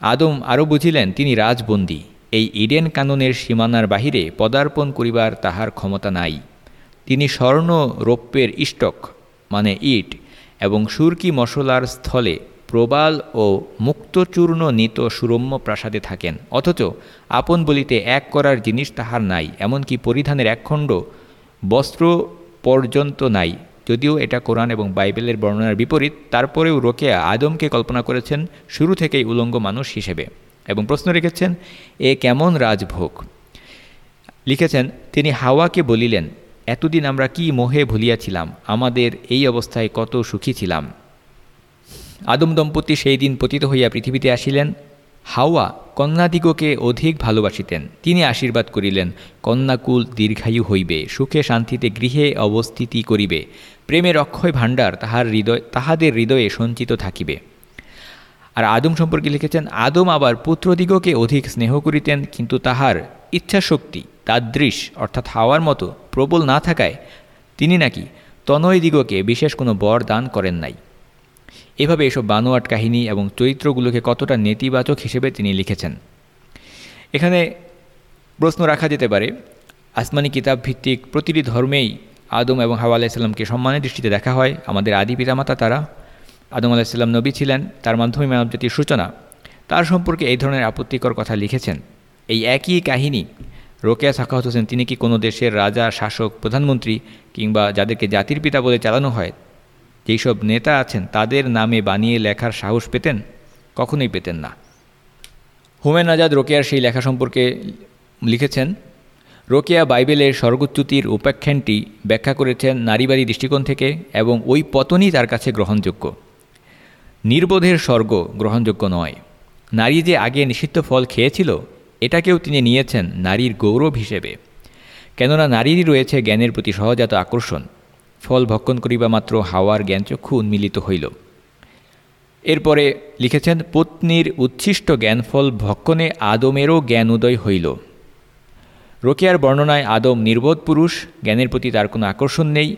আদম আরও বুঝিলেন, তিনি রাজবন্দী। এই ইডেন কাননের সীমানার বাহিরে পদার্পণ করিবার তাহার ক্ষমতা নাই। তিনি স্বর্ণ রৌপ্যের ইষ্টক মানে ইট, এবং সুরকি মশলার স্থলে প্রবাল ও মুক্তচূর্ণ নিত সুরম্য প্রাসাদে থাকেন। অথচ আপন বলিতে এক করার জিনিস তাহার নাই, এমনকি পরিধানের একখণ্ড বস্ত্র পর্যন্ত নাই। যদিও এটা কোরআন এবং বাইবেলের বর্ণনার বিপরীত, তারপরেও রোকেয়া আদমকে কল্পনা করেছেন শুরু থেকেই উলঙ্গ মানুষ হিসেবে এবং প্রশ্ন রেখেছেন, এ কেমন রাজভোগ? লিখেছেন, তিনি হাওয়াকে বলিলেন, এতদিন আমরা কি মোহে ভুলিয়াছিলাম, আমাদের এই অবস্থায় কত সুখী ছিলাম। আদম দম্পতি সেই দিন পতিত হইয়া পৃথিবীতে আসিলেন। হাওয়া কন্যাদিগকে অধিক ভালোবাসিতেন। তিনি আশীর্বাদ করিলেন, কন্যাকুল দীর্ঘায়ু হইবে, সুখে শান্তিতে গৃহে অবস্থিতি করিবে, প্রেমের অক্ষয় ভাণ্ডার তাহার হৃদয়, তাহাদের হৃদয়ে সঞ্চিত থাকিবে। আর আদম সম্পর্কে লিখেছেন, আদম আবার পুত্রদিগকে অধিক স্নেহ করিতেন, কিন্তু তাহার ইচ্ছাশক্তি, তাদৃশ, অর্থাৎ হাওয়ার মতো প্রবল না থাকায় তিনি নাকি তনয়দিগকে বিশেষ কোনো বর দান করেন নাই। এভাবে এসব বানোয়াট কাহিনী এবং চরিত্রগুলোকে কতটা নেতিবাচক হিসেবে তিনি লিখেছেন। এখানে প্রশ্ন রাখা যেতে পারে, আসমানি কিতাব ভিত্তিক প্রতিটি ধর্মেই আদম এবং হাওয়া আলাইসাল্লামকে সম্মানের দৃষ্টিতে দেখা হয়। আমাদের আদি পিতামাতা তারা, আদম আলাইসাল্লাম নবী ছিলেন, তার মাধ্যমে মানবজাতির সূচনা, তার সম্পর্কে এই ধরনের আপত্তিকর কথা লিখেছেন। এই একই কাহিনী, রোকেয়া সাখাওয়াত হোসেন, তিনি কি কোনো দেশের রাজা, শাসক, প্রধানমন্ত্রী কিংবা যাদেরকে জাতির পিতা বলে চালানো হয় যেসব নেতা আছেন, তাদের নামে বানিয়ে লেখার সাহস পেতেন? কখনোই পেতেন না। হুমেন আজাদ রোকেয়ার সেই লেখা সম্পর্কে লিখেছেন, রোকেয়া বাইবেলের স্বর্গচ্যুতির উপাখ্যানটি ব্যাখ্যা করেছেন নারীবাদী দৃষ্টিকোণ থেকে এবং ওই পতনই তার কাছে গ্রহণযোগ্য। নির্বোধের স্বর্গ গ্রহণযোগ্য নয়। নারী যে আগে নিষিদ্ধ ফল খেয়েছিল, এটাকেও তিনি নিয়েছেন নারীর গৌরব হিসেবে। কেননা নারীরই রয়েছে জ্ঞানের প্রতি সহজাত আকর্ষণ। ফল ভক্ষণ করিবা মাত্র হাওয়ার জ্ঞানচক্ষু উন্মিলিত হইল। এরপরে লিখেছেন, পত্নীর উচ্ছিষ্ট জ্ঞানফল ভক্ষণে আদমেরও জ্ঞান উদয় হইল। রোকেয়ার বর্ণনায় আদম নির্বোধ পুরুষ, জ্ঞানের প্রতি তার কোনো আকর্ষণ নেই।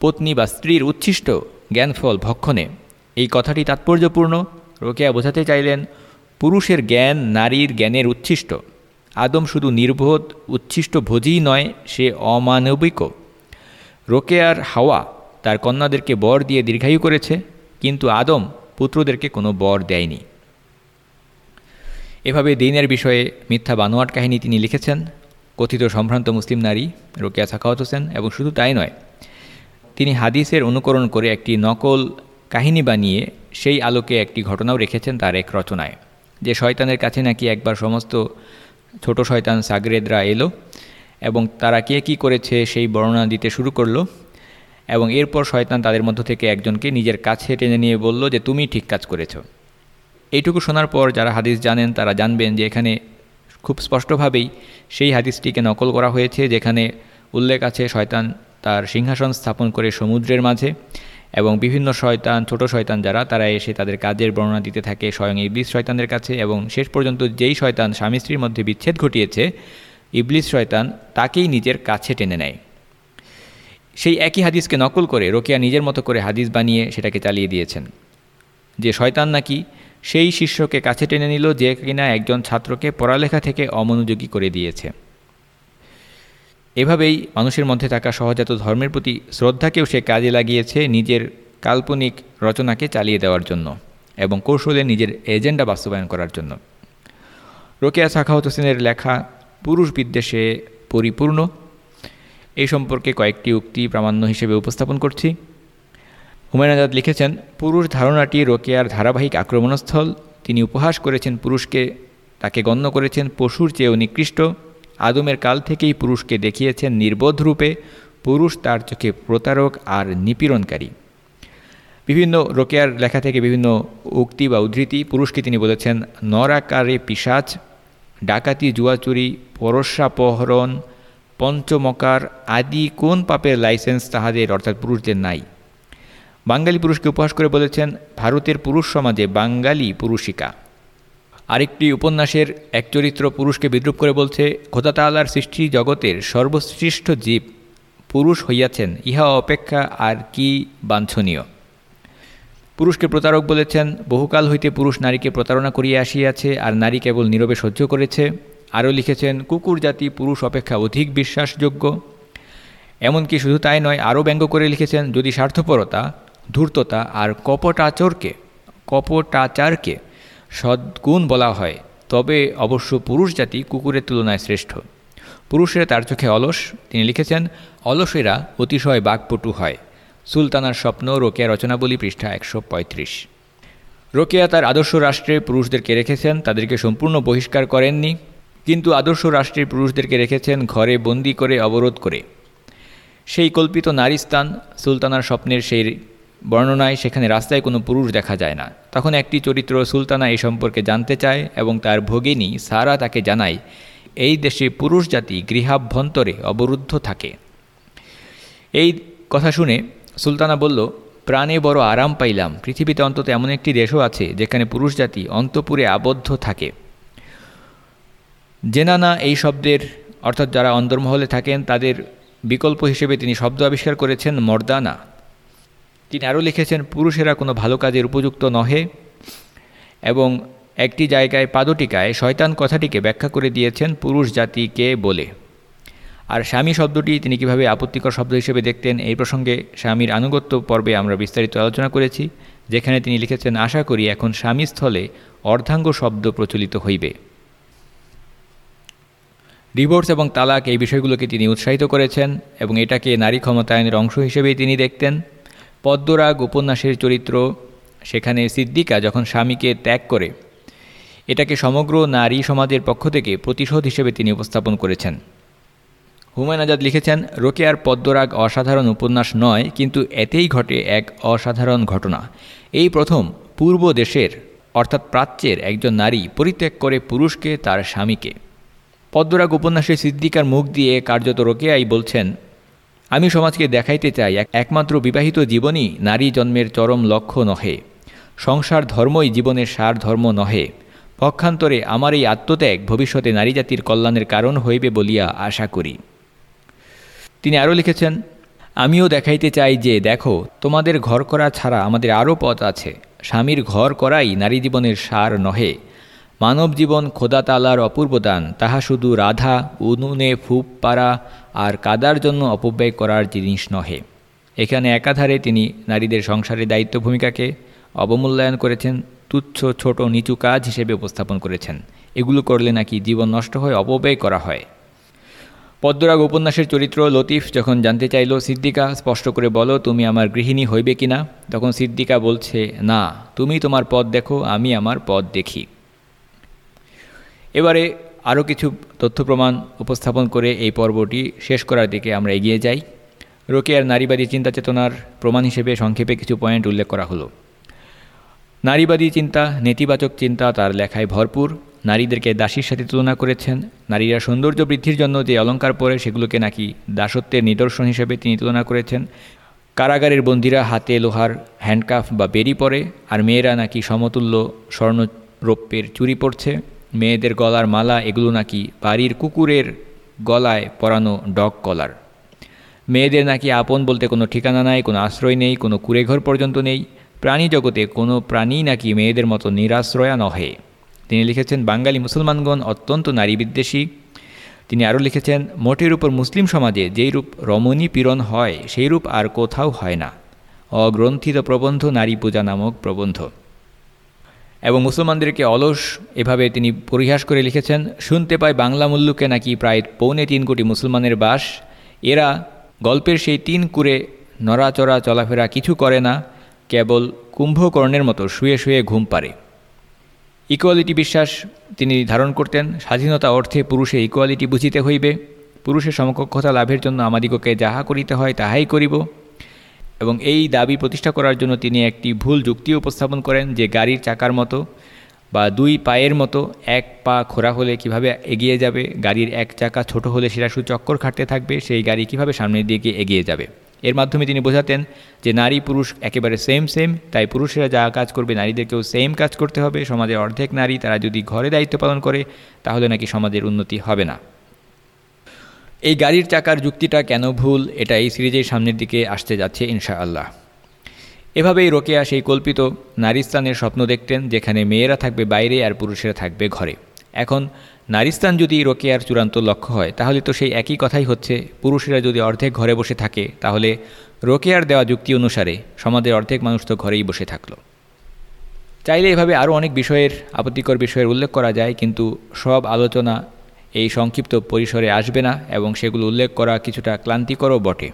পত্নী বা স্ত্রীর উচ্ছিষ্ট জ্ঞানফল ভক্ষণে। এই কথাটি তাৎপর্যপূর্ণ। রোকেয়া বোঝাতে চাইলেন, পুরুষের জ্ঞান নারীর জ্ঞানের উচ্ছিষ্ট। আদম শুধু নির্বোধ, উচ্ছিষ্ট ভোজই নয়, সে অমানবিকও। রোকেয়ার হাওয়া তার কন্যাদেরকে বর দিয়ে দীর্ঘায়ু করেছে, কিন্তু আদম পুত্রদেরকে কোনো বর দেয়নি। এভাবে দিনের বিষয়ে মিথ্যা বানোয়াট কাহিনী তিনি লিখেছেন। কথিত সম্ভ্রান্ত মুসলিম নারী রোকেয়া সাখাওয়াত হোসেন এবং শুধু তাই নয়, তিনি হাদিসের অনুকরণ করে একটি নকল কাহিনী বানিয়ে সেই আলোকে একটি ঘটনাও রেখেছেন তার এক রচনায়। যে শয়তানের কাছে নাকি একবার সমস্ত ছোট শয়তান সাগরেদরা এলো এবং তারা কে কী করেছে সেই বর্ণনা দিতে শুরু করল। এবং এরপর শয়তান তাদের মধ্য থেকে একজনকে নিজের কাছে টেনে নিয়ে বলল যে, তুমি ঠিক কাজ করেছ। এইটুকু শোনার পর যারা হাদিস জানেন, তারা জানবেন যে এখানে খুব স্পষ্টভাবেই সেই হাদিসটিকে নকল করা হয়েছে, যেখানে উল্লেখ আছে শয়তান তার সিংহাসন স্থাপন করে সমুদ্রের মাঝে এবং বিভিন্ন শয়তান, ছোট শয়তান যারা, তারা এসে তাদের কাজের বর্ণনা দিতে থাকে স্বয়ং ইবলিস শয়তানদের কাছে এবং শেষ পর্যন্ত যেই শয়তান স্বামী স্ত্রীর মধ্যে বিচ্ছেদ ঘটিয়েছে ইবলিস শয়তান তাকেই নিজের কাছে টেনে নেয়। সেই একই হাদিসকে নকল করে রোকেয়া নিজের মতো করে হাদিস বানিয়ে সেটাকে চালিয়ে দিয়েছেন। যে শয়তান নাকি সেই শিষ্যকে কাছে টেনে নিল যে কিনা একজন ছাত্রকে পড়ালেখা থেকে অমনোযোগী করে দিয়েছে। এভাবেই মানুষের মধ্যে থাকা সহজাত ধর্মের প্রতি শ্রদ্ধাকেও সে কাজে লাগিয়েছে নিজের কাল্পনিক রচনাকে চালিয়ে দেওয়ার জন্য এবং কৌশলে নিজের এজেন্ডা বাস্তবায়ন করার জন্য। রোকেয়া সাখাওয়াত হোসেনের লেখা পুরুষ বিদ্বেষে পরিপূর্ণ। এই সম্পর্কে কয়েকটি উক্তি প্রামাণ্য হিসেবে উপস্থাপন করছি। হুমায়ুন আজাদ লিখেছেন, পুরুষ ধারণাটি রোকেয়ার ধারাবাহিক আক্রমণস্থল। তিনি উপহাস করেছেন পুরুষকে, তাকে গণ্য করেছেন পশুর চেয়েও নিকৃষ্ট। আদমের কাল থেকেই পুরুষকে দেখিয়েছেন নির্বোধ রূপে। পুরুষ তার চোখে প্রতারক আর নিপীড়নকারী। বিভিন্ন রোকেয়ার লেখা থেকে বিভিন্ন উক্তি বা উদ্ধৃতি পুরুষকে তিনি বলেছেন, নরাকারে পিসাচ ডাকাতি, জুয়াচুরি পরশাপহরণ পঞ্চমকার আদি কোন পাপের লাইসেন্স তাহাদের, অর্থাৎ পুরুষদের নাই। বাঙালি পুরুষকে উপহাস করে বলেছেন, ভারতের পুরুষ সমাজে বাঙালি পুরুষিকা। আরেকটি উপন্যাসের এক চরিত্র পুরুষকে বিদ্রুপ করে বলছে, খোদা তালার সৃষ্টি জগতের সর্বশ্রেষ্ঠ জীব পুরুষ হইয়াছেন, ইহা অপেক্ষা আর কি বাঞ্ছনীয়। পুরুষকে প্রতারক বলেছেন, বহুকাল হইতে পুরুষ নারীকে প্রতারণা করিয়া আসিয়াছে, আর নারী কেবল নীরবে সহ্য করেছে। আরও লিখেছেন, কুকুর জাতি পুরুষ অপেক্ষা অধিক বিশ্বাসযোগ্য। এমনকি শুধু তাই নয়, আরও ব্যঙ্গ করে লিখেছেন, যদি স্বার্থপরতা, ধূর্ততা আর কপটাচরকে, কপটাচারকে সদ্গুণ বলা হয়, তবে অবশ্য পুরুষ জাতি কুকুরের তুলনায় শ্রেষ্ঠ। পুরুষেরা তার চোখে অলস, তিনি লিখেছেন, অলসেরা অতিশয় বাঘপটু হয়। সুলতানার স্বপ্ন রোকেয়া রচনাবলী পৃষ্ঠা একশো পঁয়ত্রিশ। রোকেয়া তার আদর্শ রাষ্ট্রে পুরুষদেরকে রেখেছেন, তাদেরকে সম্পূর্ণ বহিষ্কার করেননি, কিন্তু আদর্শ রাষ্ট্রের পুরুষদেরকে রেখেছেন ঘরে বন্দি করে, অবরোধ করে। সেই কল্পিত নারী স্থান, সুলতানার স্বপ্নের সেই বর্ণনায় সেখানে রাস্তায় কোনো পুরুষ দেখা যায় না। তখন একটি চরিত্র সুলতানা এই সম্পর্কে জানতে চায় এবং তার ভগিনী সারা তাকে জানায়, এই দেশে পুরুষ জাতি গৃহাভ্যন্তরে অবরুদ্ধ থাকে। এই কথা শুনে সুলতানা বলল, প্রাণে বড় আরাম পাইলাম। পৃথিবীতে অন্তত এমন একটি দেশও আছে যেখানে পুরুষ জাতি অন্তপুরে আবদ্ধ থাকে। জেনানা এই শব্দের, অর্থাৎ যারা অন্দরমহলে থাকেন, তাদের বিকল্প হিসেবে তিনি শব্দ আবিষ্কার করেছেন মর্দানা। তিনি আরও লিখেছেন, পুরুষেরা কোনো ভালো কাজের উপযুক্ত নহে এবং একটি জায়গায় পাদটিকায় শয়তান কথাটিকে ব্যাখ্যা করে দিয়েছেন, পুরুষ জাতিকে বলে। আর স্বামী শব্দটি তিনি কীভাবে আপত্তিকর শব্দ হিসেবে দেখতেন, এই প্রসঙ্গে স্বামীর আনুগত্য পর্বে আমরা বিস্তারিত আলোচনা করেছি, যেখানে তিনি লিখেছেন, আশা করি এখন স্বামী স্থলে অর্ধাঙ্গ শব্দ প্রচলিত হইবে। ডিভোর্স এবং তালাক এই বিষয়গুলোকে তিনি উৎসাহিত করেছেন এবং এটাকে নারী ক্ষমতায়নের অংশ হিসেবেই তিনি দেখতেন। পদ্মরাগ উপন্যাসের চরিত্র, সেখানে সিদ্দিকা যখন স্বামীকে ত্যাগ করে, এটাকে সমগ্র নারী সমাজের পক্ষ থেকে প্রতিশোধ হিসেবে তিনি উপস্থাপন করেছেন। হুমায়ুন আজাদ লিখেছেন, রোকেয়ার পদ্মরাগ অসাধারণ উপন্যাস নয়, কিন্তু এতেই ঘটে এক অসাধারণ ঘটনা। এই প্রথম পূর্ব দেশের, অর্থাৎ প্রাচ্যের একজন নারী পরিত্যাগ করে পুরুষকে তার স্বামীকে। পদ্মরাগ উপন্যাসে সিদ্দিকার মুখ দিয়ে কার্যত রোকেয়াই বলছেন, আমি সমাজকে দেখাইতে চাই একমাত্র বিবাহিত জীবনই নারী জন্মের চরম লক্ষ্য নহে। সংসার ধর্মই জীবনের সার ধর্ম নহে। পক্ষান্তরে আমার এই আত্মত্যাগ ভবিষ্যতে নারী জাতির কল্যাণের কারণ হইবে বলিয়া আশা করি। তিনি আরও লিখেছেন, আমিও দেখাইতে চাই যে, দেখো, তোমাদের ঘর করা ছাড়া আমাদের আরও পথ আছে। স্বামীর ঘর করাই নারী জীবনের সার নহে। মানব জীবন খোদাতালার অপূর্ব দান তাহা শুধু রাধা, উনুনে ফুপ পাড়া আর কাদার জন্য অপব্যয় করার জিনিস নহে। এখানে একাধারে তিনি নারীদের সংসারের দায়িত্ব ভূমিকাকে অবমূল্যায়ন করেছেন, তুচ্ছ, ছোট, নিচু কাজ হিসেবে উপস্থাপন করেছেন। এগুলো করলে নাকি জীবন নষ্ট হয়ে অপব্যয় করা হয়। পদ্মরাগ উপন্যাসের চরিত্র লতিফ যখন জানতে চাইল, সিদ্দিকা, স্পষ্ট করে বলো, তুমি আমার গৃহিণী হইবে কিনা? তখন সিদ্দিকা বলছে, না, তুমি তোমার পদ দেখো, আমি আমার পদ দেখি। এবারে আরও কিছু তথ্য প্রমাণ উপস্থাপন করে এই পর্বটি শেষ করার দিকে আমরা এগিয়ে যাই। রোকেয়ার নারীবাদী চিন্তা চেতনার প্রমাণ হিসেবে সংক্ষেপে কিছু পয়েন্ট উল্লেখ করা হলো। নারীবাদী চিন্তা, নেতিবাচক চিন্তা তার লেখায় ভরপুর। নারীদেরকে দাসীর সাথে তুলনা করেছেন। নারীরা সৌন্দর্য বৃদ্ধির জন্য যে অলঙ্কার পরে সেগুলোকে নাকি দাসত্বের নিদর্শন হিসেবে তিনি তুলনা করেছেন। কারাগারের বন্দিরা হাতে লোহার হ্যান্ডকাফ বা বেরি পরে, আর মেয়েরা নাকি সমতুল্য স্বর্ণ রৌপ্যের চুরি পড়ছে মেয়েদের গলার মালা, এগুলো নাকি বাড়ির কুকুরের গলায় পরানো ডগ কলার। মেয়েদের নাকি আপন বলতে কোনো ঠিকানা নাই, কোনো আশ্রয় নেই, কোনো কুড়েঘর পর্যন্ত নেই। প্রাণী জগতে কোনো প্রাণী নাকি মেয়েদের মতো নিরাশ্রয়া নহে। তিনি লিখেছেন, বাঙালি মুসলমানগণ অত্যন্ত নারী বিদ্বেষী তিনি আরও লিখেছেন, মোটের উপর মুসলিম সমাজে যেই রূপ রমণী পীড়ন হয়, সেই রূপ আর কোথাও হয় না। অগ্রন্থিত প্রবন্ধ নারী পূজা নামক প্রবন্ধ। এবং মুসলমানদেরকে অলস এভাবে তিনি পরিহাস করে লিখেছেন, শুনতে পায় বাংলা মুল্লুকে নাকি প্রায় পৌনে তিন কোটি মুসলমানের বাস। এরা গল্পের সেই তিন কুরে নড়াচড়া চলাফেরা কিছু করে না, কেবল কুম্ভকর্ণের মতো শুয়ে শুয়ে ঘুম পারে ইকুয়ালিটি বিশ্বাস তিনি ধারণ করতেন। স্বাধীনতা অর্থে পুরুষে ইকুয়ালিটি বুঝিতে হইবে। পুরুষের সমকক্ষতা লাভের জন্য আমাদিগকে যাহা করিতে হয় তাহাই করিব। এবং এই দাবি প্রতিষ্ঠা করার জন্য তিনি একটি ভুল যুক্তি উপস্থাপন করেন যে গাড়ির চাকার মতো বা দুই পায়ের মতো এক পা খোরা হলে কীভাবে এগিয়ে যাবে, গাড়ির এক চাকা ছোট হলে সেটা শুধু চক্কর খাটতে থাকবে, সেই গাড়ি কীভাবে সামনের দিকে এগিয়ে যাবে। এর মাধ্যমে তিনি বোঝাতেন যে নারী পুরুষ একেবারে সেম সেম তাই পুরুষেরা যা কাজ করবে নারীদেরকেও সেম কাজ করতে হবে। সমাজের অর্ধেক নারী তারা যদি ঘরে দায়িত্ব পালন করে, তাহলে নাকি সমাজের উন্নতি হবে না। এই গাড়ির চাকার যুক্তিটা কেন ভুল এটা এই সিরিজের সামনের দিকে আসতে যাচ্ছে ইনশাআল্লাহ। এভাবেই রোকেয়া সেই কল্পিত নারীস্থানের স্বপ্ন দেখতেন, যেখানে মেয়েরা থাকবে বাইরে আর পুরুষেরা থাকবে ঘরে। এখন নারীস্থান যদি রোকেয়ার চূড়ান্ত লক্ষ্য হয়, তাহলে তো সেই একই কথাই হচ্ছে। পুরুষেরা যদি অর্ধেক ঘরে বসে থাকে, তাহলে রোকেয়ার দেওয়া যুক্তি অনুসারে সমাজের অর্ধেক মানুষ তো ঘরেই বসে থাকল। চাইলে এভাবে আরও অনেক বিষয়ের, আপত্তিকর বিষয়ের উল্লেখ করা যায়, কিন্তু সব আলোচনা এই সংক্ষিপ্ত পরিসরে আসবে না এবং সেগুলো উল্লেখ করা কিছুটা ক্লান্তিকরও বটে।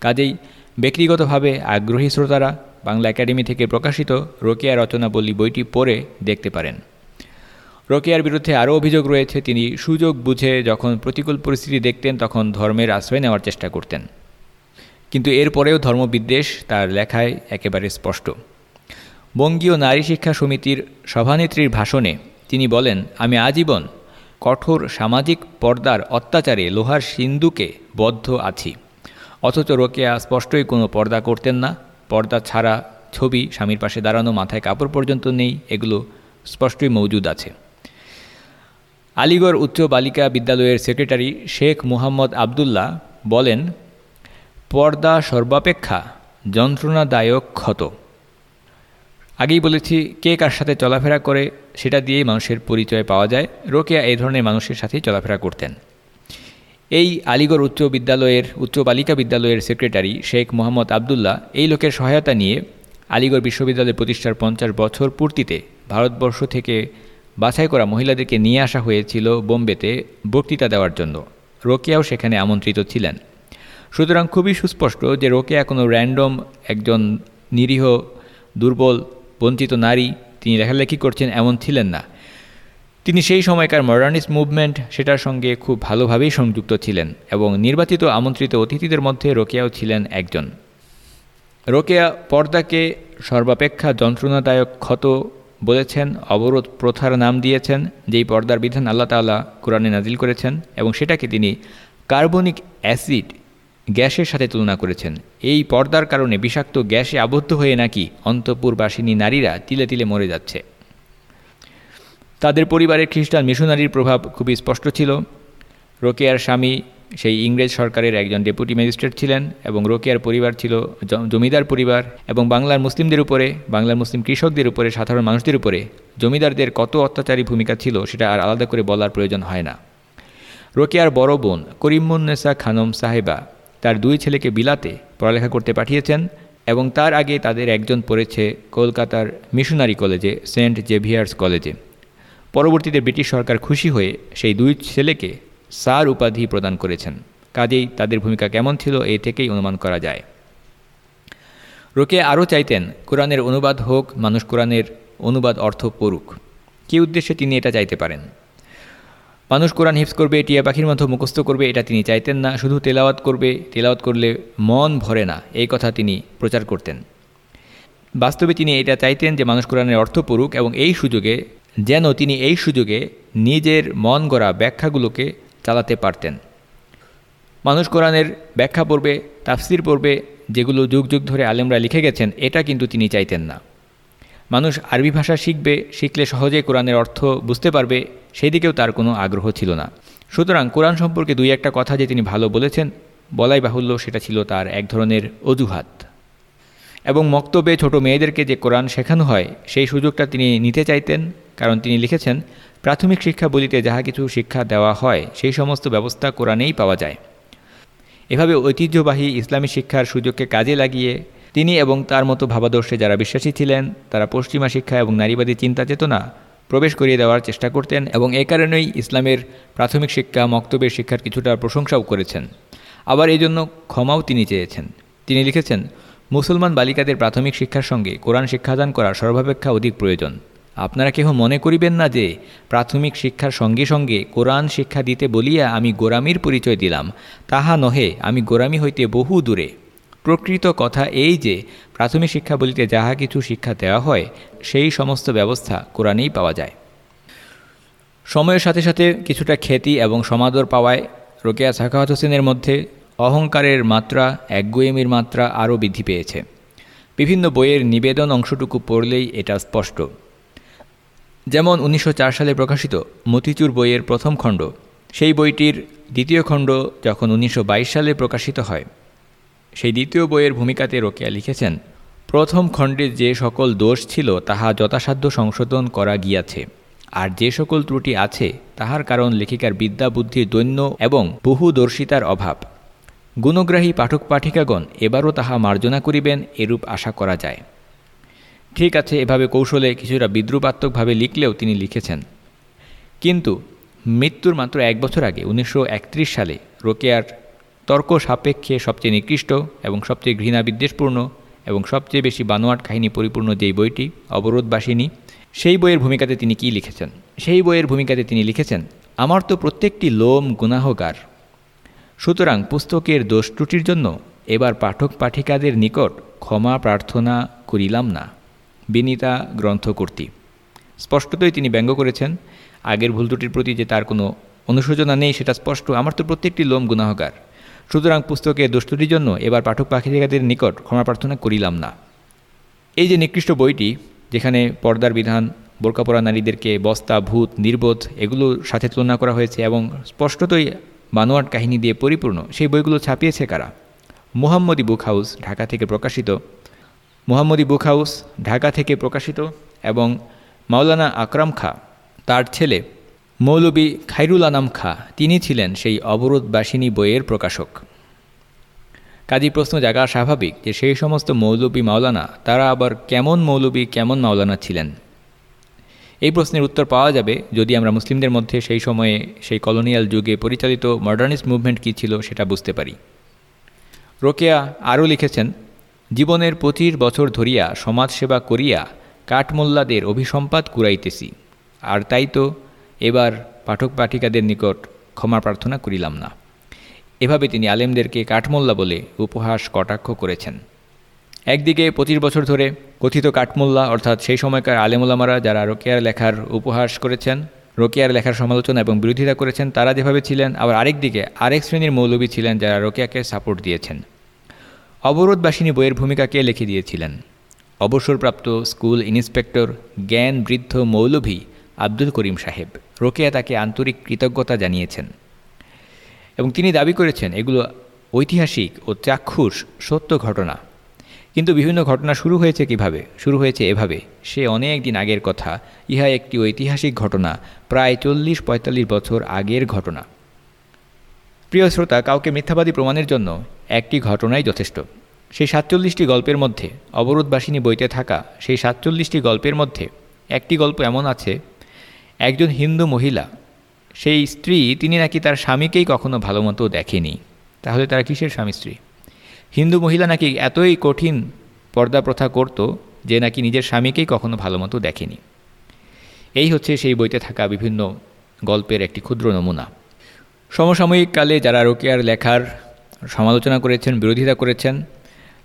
কাজেই ব্যক্তিগতভাবে আগ্রহী শ্রোতারা বাংলা একাডেমি থেকে প্রকাশিত রোকেয়া রচনাবলী বইটি পড়ে দেখতে পারেন। রোকেয়ার বিরুদ্ধে আরও অভিযোগ রয়েছে, তিনি সুযোগ বুঝে যখন প্রতিকূল পরিস্থিতি দেখতেন, তখন ধর্মের আশ্রয় নেওয়ার চেষ্টা করতেন। কিন্তু এরপরেও ধর্মবিদ্বেষ তার লেখায় একেবারে স্পষ্ট। বঙ্গীয় নারী শিক্ষা সমিতির সভানেত্রীর ভাষণে তিনি বলেন, আমি আজীবন কঠোর সামাজিক পর্দার অত্যাচারে লোহার সিন্ধুকে বদ্ধ আছি। অথচ রোকেয়া স্পষ্টই কোনো পর্দা করতেন না। পর্দা ছাড়া ছবি স্বামীর পাশে দাঁড়ানো, মাথায় কাপড় পর্যন্ত নেই, এগুলো স্পষ্টই মজুদ আছে। আলিগড় উচ্চ বালিকা বিদ্যালয়ের সেক্রেটারি শেখ মুহাম্মদ আবদুল্লাহ বলেন, পর্দা সর্বাপেক্ষা যন্ত্রণাদায়ক ক্ষত। আগেই বলেছি, কে কার সাথে চলাফেরা করে সেটা দিয়েই মানুষের পরিচয় পাওয়া যায়। রোকেয়া এই ধরনের মানুষের সাথেই চলাফেরা করতেন। এই আলিগড় উচ্চ বিদ্যালয়ের, উচ্চ বালিকা বিদ্যালয়ের সেক্রেটারি শেখ মোহাম্মদ আবদুল্লাহ এই লোকের সহায়তা নিয়ে আলিগড় বিশ্ববিদ্যালয় প্রতিষ্ঠার পঞ্চাশ বছর পূর্তিতে ভারতবর্ষ থেকে বাছাই করা মহিলাদেরকে নিয়ে আসা হয়েছিল বোম্বেতে বক্তৃতা দেওয়ার জন্য। রোকেয়াও সেখানে আমন্ত্রিত ছিলেন। সুতরাং খুবই সুস্পষ্ট যে রোকেয়া কোনো র্যান্ডম একজন নিরীহ, দুর্বল, বঞ্চিত নারী। তিনি লেখালেখি করছেন এমন ছিলেন না। তিনি সেই সময়কার মডার্নিস্ট মুভমেন্ট সেটার সঙ্গে খুব ভালোভাবেই সংযুক্ত ছিলেন এবং নির্বাচিত আমন্ত্রিত অতিথিদের মধ্যে রোকেয়াও ছিলেন একজন। রোকেয়া পর্দাকে সর্বাপেক্ষা যন্ত্রণাদায়ক ক্ষত বলেছেন, অবরোধ প্রথার নাম দিয়েছেন, যেই পর্দার বিধান আল্লাহ তাল্লাহ কোরআনে নাজিল করেছেন এবং সেটাকে তিনি কার্বনিক অ্যাসিড গ্যাসের সাথে তুলনা করেছেন। এই পর্দার কারণে বিষাক্ত গ্যাসে আবদ্ধ হয়ে নাকি অন্তপুরবাসিনী নারীরা তিলে তিলে মরে যাচ্ছে। তাদের পরিবারের খ্রিস্টান মিশনারির প্রভাব খুবই স্পষ্ট ছিল। রোকেয়ার স্বামী সেই ইংরেজ সরকারের একজন ডেপুটি ম্যাজিস্ট্রেট ছিলেন এবং রোকেয়ার পরিবার ছিল জমিদার পরিবার এবং বাংলার মুসলিমদের উপরে, বাংলার মুসলিম কৃষকদের উপরে, সাধারণ মানুষদের উপরে জমিদারদের কত অত্যাচারী ভূমিকা ছিল সেটা আর আলাদা করে বলার প্রয়োজন হয় না। রোকেয়ার বড় বোন করিমুন্নেসা খানম সাহেবা তার দুই ছেলেকে বিলাতে পড়ালেখা করতে পাঠিয়েছেন এবং তার আগে তাদের একজন পড়েছে কলকাতার মিশনারি কলেজে, সেন্ট জেভিয়ার্স কলেজে। পরবর্তীতে ব্রিটিশ সরকার খুশি হয়ে সেই দুই ছেলেকে সার উপাধি প্রদান করেছেন। কাজেই তাদের ভূমিকা কেমন ছিল এ থেকেই অনুমান করা যায়। রোকে আরও চাইতেন, কোরআনের অনুবাদ হোক, মানুষ কোরআনের অনুবাদ অর্থ পড়ুক। কী উদ্দেশ্যে তিনি এটা চাইতে পারেন? মানুষ কোরআন হিফস করবে, টিয়া পাখির মতো মুখস্থ করবে, এটা তিনি চাইতেন না, শুধু তেলাওয়াত করবে, তেলাওয়াত করলে মন ভরে না, এই কথা তিনি প্রচার করতেন। বাস্তবে তিনি এটা চাইতেন যে মানুষ কোরআনের অর্থ পড়ুক এবং এই সুযোগে, যেন তিনি এই সুযোগে নিজের মন গড়া ব্যাখ্যাগুলোকে চালাতে পারতেন। মানুষ কোরআনের ব্যাখ্যা পড়বে, তাফসির পড়বে, যেগুলো যুগ যুগ ধরে আলেমরা লিখে গেছেন, এটা কিন্তু তিনি চাইতেন না। মানুষ আরবি ভাষা শিখবে, শিখলে সহজে কোরআনের অর্থ বুঝতে পারবে সেই দিকেও তার কোনো আগ্রহ ছিল না। সুতরাং কোরআন সম্পর্কে দুই একটা কথা যে তিনি ভালো বলেছেন, বলাই বাহুল্য সেটা ছিল তার এক ধরনের অজুহাত। এবং মক্তবে ছোট মেয়েদেরকে যে কোরআন শেখানো হয়, সেই সুযোগটা তিনি নিতে চাইতেন, কারণ তিনি লিখেছেন প্রাথমিক শিক্ষা বলিতে যাহা কিছু শিক্ষা দেওয়া হয়, সেই সমস্ত ব্যবস্থা কোরআনেই পাওয়া যায়। এভাবে ঐতিহ্যবাহী ইসলামী শিক্ষার সুযোগকে কাজে লাগিয়ে তিনি এবং তার মতো ভাবাদর্শে যারা বিশ্বাসী ছিলেন, তারা পশ্চিমা শিক্ষা এবং নারীবাদী চিন্তা চেতনা প্রবেশ করিয়ে দেওয়ার চেষ্টা করতেন এবং এ কারণেই ইসলামের প্রাথমিক শিক্ষা মক্তবের শিক্ষার কিছুটা প্রশংসাও করেছেন। আবার এই জন্য ক্ষমাও তিনি চেয়েছেন। তিনি লিখেছেন, মুসলমান বালিকাদের প্রাথমিক শিক্ষার সঙ্গে কোরআন শিক্ষাদান করা সর্বাপেক্ষা অধিক প্রয়োজন। আপনারা কেহ মনে করিবেন না যে, প্রাথমিক শিক্ষার সঙ্গে সঙ্গে কোরআন শিক্ষা দিতে বলিয়া আমি গোরামির পরিচয় দিলাম, তাহা নহে আমি গোরামি হইতে বহু দূরে। প্রকৃত কথা এই যে, প্রাথমিক শিক্ষা বলিতে যাহা কিছু শিক্ষা দেওয়া হয়, সেই সমস্ত ব্যবস্থা কোরআনেই পাওয়া যায়। সময়ের সাথে সাথে কিছুটা খ্যাতি এবং সমাদর পাওয়ায় রোকেয়া সাখাওয়াত হোসেনের মধ্যে অহংকারের মাত্রা, একগুয়েমির মাত্রা আরও বৃদ্ধি পেয়েছে। বিভিন্ন বইয়ের নিবেদন অংশটুকু পড়লেই এটা স্পষ্ট। যেমন উনিশশো চার সালে প্রকাশিত মতিচুর বইয়ের প্রথম খণ্ড, সেই বইটির দ্বিতীয় খণ্ড যখন উনিশশো বাইশ সালে প্রকাশিত হয়। সেই দ্বিতীয় বইয়ের ভূমিকাতে রোকেয়া লিখেছেন, প্রথম খণ্ডে যে সকল দোষ ছিল তাহা যথাসাধ্য সংশোধন করা গিয়াছে, আর যে সকল ত্রুটি আছে তাহার কারণ লেখিকার বিদ্যা বুদ্ধির দৈন্য এবং বহুদর্শিতার অভাব। গুণগ্রাহী পাঠক পাঠিকাগণ এবারও তাহা মার্জনা করিবেন, এরূপ আশা করা যায়। ঠিক আছে, এভাবে কৌশলে কিছুটা বিদ্রুপাত্মকভাবে লিখলেও তিনি লিখেছেন। কিন্তু মৃত্যুর মাত্র এক বছর আগে, উনিশশো একত্রিশ সালে, রোকেয়ার তর্ক সাপেক্ষে সবচেয়ে নিকৃষ্ট এবং সবচেয়ে ঘৃণা বিদ্বেষপূর্ণ এবং সবচেয়ে বেশি বানোয়াট কাহিনী পরিপূর্ণ যেই বইটি অবরোধবাসিনী সেই বইয়ের ভূমিকাতে তিনি কি লিখেছেন? সেই বইয়ের ভূমিকাতে তিনি লিখেছেন, আমার তো প্রত্যেকটি লোম গুনাহগার। সুতরাং পুস্তকের দোষ ত্রুটির জন্য এবার পাঠক পাঠিকাদের নিকট ক্ষমা প্রার্থনা করিলাম না। বিনীতা গ্রন্থ কর্তী স্পষ্টতই তিনি ব্যঙ্গ করেছেন। আগের ভুল ত্রুটির প্রতি যে তার কোনো অনুশোচনা নেই, সেটা স্পষ্ট। আমার তো প্রত্যেকটি লোম গুনাহগার। সুতরাং পুস্তকের দোষটির জন্য এবার পাঠক পাখিদের নিকট ক্ষমা প্রার্থনা করিলাম না। এই যে নিকৃষ্ট বইটি, যেখানে পর্দার বিধান বোরকাপড়া নারীদেরকে বস্তা, ভূত, নির্বোধ এগুলোর সাথে তুলনা করা হয়েছে এবং স্পষ্টতই বানোয়াট কাহিনী দিয়ে পরিপূর্ণ, সেই বইগুলো ছাপিয়েছে কারা? মোহাম্মদী বুক হাউস, ঢাকা থেকে প্রকাশিত মোহাম্মদী বুক হাউস ঢাকা থেকে প্রকাশিত এবং মাওলানা আকরাম খা, তার ছেলে মৌলবী খাইরুল আনাম খা, তিনি ছিলেন সেই অবরোধবাসিনী বইয়ের প্রকাশক। কাজী প্রশ্ন জাগা স্বাভাবিক যে সেই সমস্ত মৌলবী মাওলানা, তারা আবার কেমন মৌলবী, কেমন মাওলানা ছিলেন? এই প্রশ্নের উত্তর পাওয়া যাবে যদি আমরা মুসলিমদের মধ্যে সেই সময়ে সেই কলোনিয়াল যুগে পরিচালিত মডার্নিস্ট মুভমেন্ট কী ছিল সেটা বুঝতে পারি। রোকেয়া আরও লিখেছেন জীবনের পঁচিশ বছর ধরিয়া সমাজসেবা করিয়া কাঠমোল্লাদের অভিসম্পাদ কুড়াইতেছি। আর তাই তো এবার পাঠক পাঠিকাদের নিকট ক্ষমা প্রার্থনা করিলাম না। এভাবে তিনি আলেমদেরকে কাঠমোল্লা বলে উপহাস কটাক্ষ করেছেন। একদিকে পঁচিশ বছর ধরে কথিত কাঠমোল্লা, অর্থাৎ সেই সময়কার আলেমুলামারা যারা রোকেয়ার লেখার উপহাস করেছেন, রোকেয়ার লেখার সমালোচনা এবং বিরোধিতা করেছেন, তারা যেভাবে ছিলেন, আবার আরেক দিকে আরেক শ্রেণির মৌলবী ছিলেন যারা রোকেয়াকে সাপোর্ট দিয়েছেন। অবরোধবাসিনী বইয়ের ভূমিকাকে লিখে দিয়েছিলেন। অবসরপ্রাপ্ত স্কুল ইন্সপেক্টর জ্ঞান বৃদ্ধ মৌলভী আব্দুল করিম সাহেব রোকেয়া তাকে আন্তরিক কৃতজ্ঞতা জানিয়েছেন। এবং তিনি দাবি করেছেন, এগুলো ঐতিহাসিক ও চাক্ষুষ সত্য ঘটনা। কিন্তু বিভিন্ন ঘটনা শুরু হয়েছে কীভাবে? শুরু হয়েছে এভাবে। সে অনেক দিন আগের কথা। ইহা একটি ঐতিহাসিক ঘটনা, প্রায় চল্লিশ পঁয়তাল্লিশ বছর আগের ঘটনা। প্রিয় শ্রোতা, কাউকে মিথ্যাবাদী প্রমাণের জন্য একটি ঘটনাই যথেষ্ট। সেই সাতচল্লিশটি গল্পের মধ্যে, অবরোধবাসিনী বইতে থাকা সেই সাতচল্লিশটি গল্পের মধ্যে একটি গল্প এমন আছে, একজন হিন্দু মহিলা, সেই স্ত্রী তিনি নাকি তার স্বামীকেই কখনো ভালো মতো দেখেনি। তাহলে তারা কিসের স্বামী স্ত্রী? হিন্দু মহিলা নাকি এতই কঠিন পর্দা প্রথা করত যে নাকি নিজের স্বামীকেই কখনো ভালো মতো দেখেনি। এই হচ্ছে সেই বইতে থাকা বিভিন্ন গল্পের একটি ক্ষুদ্র নমুনা। সমসাময়িক কালে যারা রোকেয়ার লেখার সমালোচনা করেছেন, বিরোধিতা করেছেন,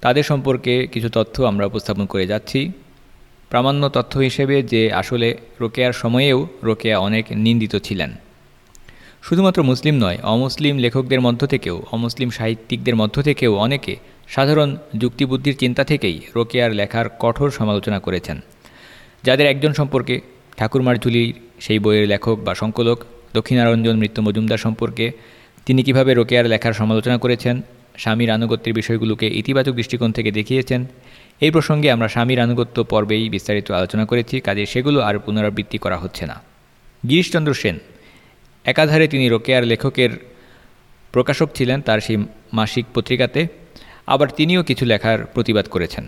তাদের সম্পর্কে কিছু তথ্য আমরা উপস্থাপন করে যাচ্ছি। প্রামাণ্য তথ্য হিসেবে যে আসলে রোকেয়ার সময়েও রোকেয়া অনেক নিন্দিত ছিলেন। শুধুমাত্র মুসলিম নয়, অমুসলিম লেখকদের মধ্য থেকেও, অমুসলিম সাহিত্যিকদের মধ্য থেকেও অনেকে সাধারণ যুক্তিবুদ্ধির চিন্তা থেকেই রোকেয়ার লেখার কঠোর সমালোচনা করেছেন। যাদের একজন সম্পর্কে ঠাকুরমার ঝুলির সেই বইয়ের লেখক বা সংকলক দক্ষিণারঞ্জন মৃত্যু মজুমদার সম্পর্কে তিনি কীভাবে রোকেয়ার লেখার সমালোচনা করেছেন স্বামীর আনুগত্যের বিষয়গুলোকে ইতিবাচক দৃষ্টিকোণ থেকে দেখিয়েছেন, এই প্রসঙ্গে আমরা স্বামীর আনুগত্য পর্বেই বিস্তারিত আলোচনা করেছি, কাজে সেগুলো আর পুনরাবৃত্তি করা হচ্ছে না। গিরিশচন্দ্র সেন, একাধারে তিনি রোকেয়ার লেখকের প্রকাশক ছিলেন তার সেই মাসিক পত্রিকাতে, আবার তিনিও কিছু লেখার প্রতিবাদ করেছেন।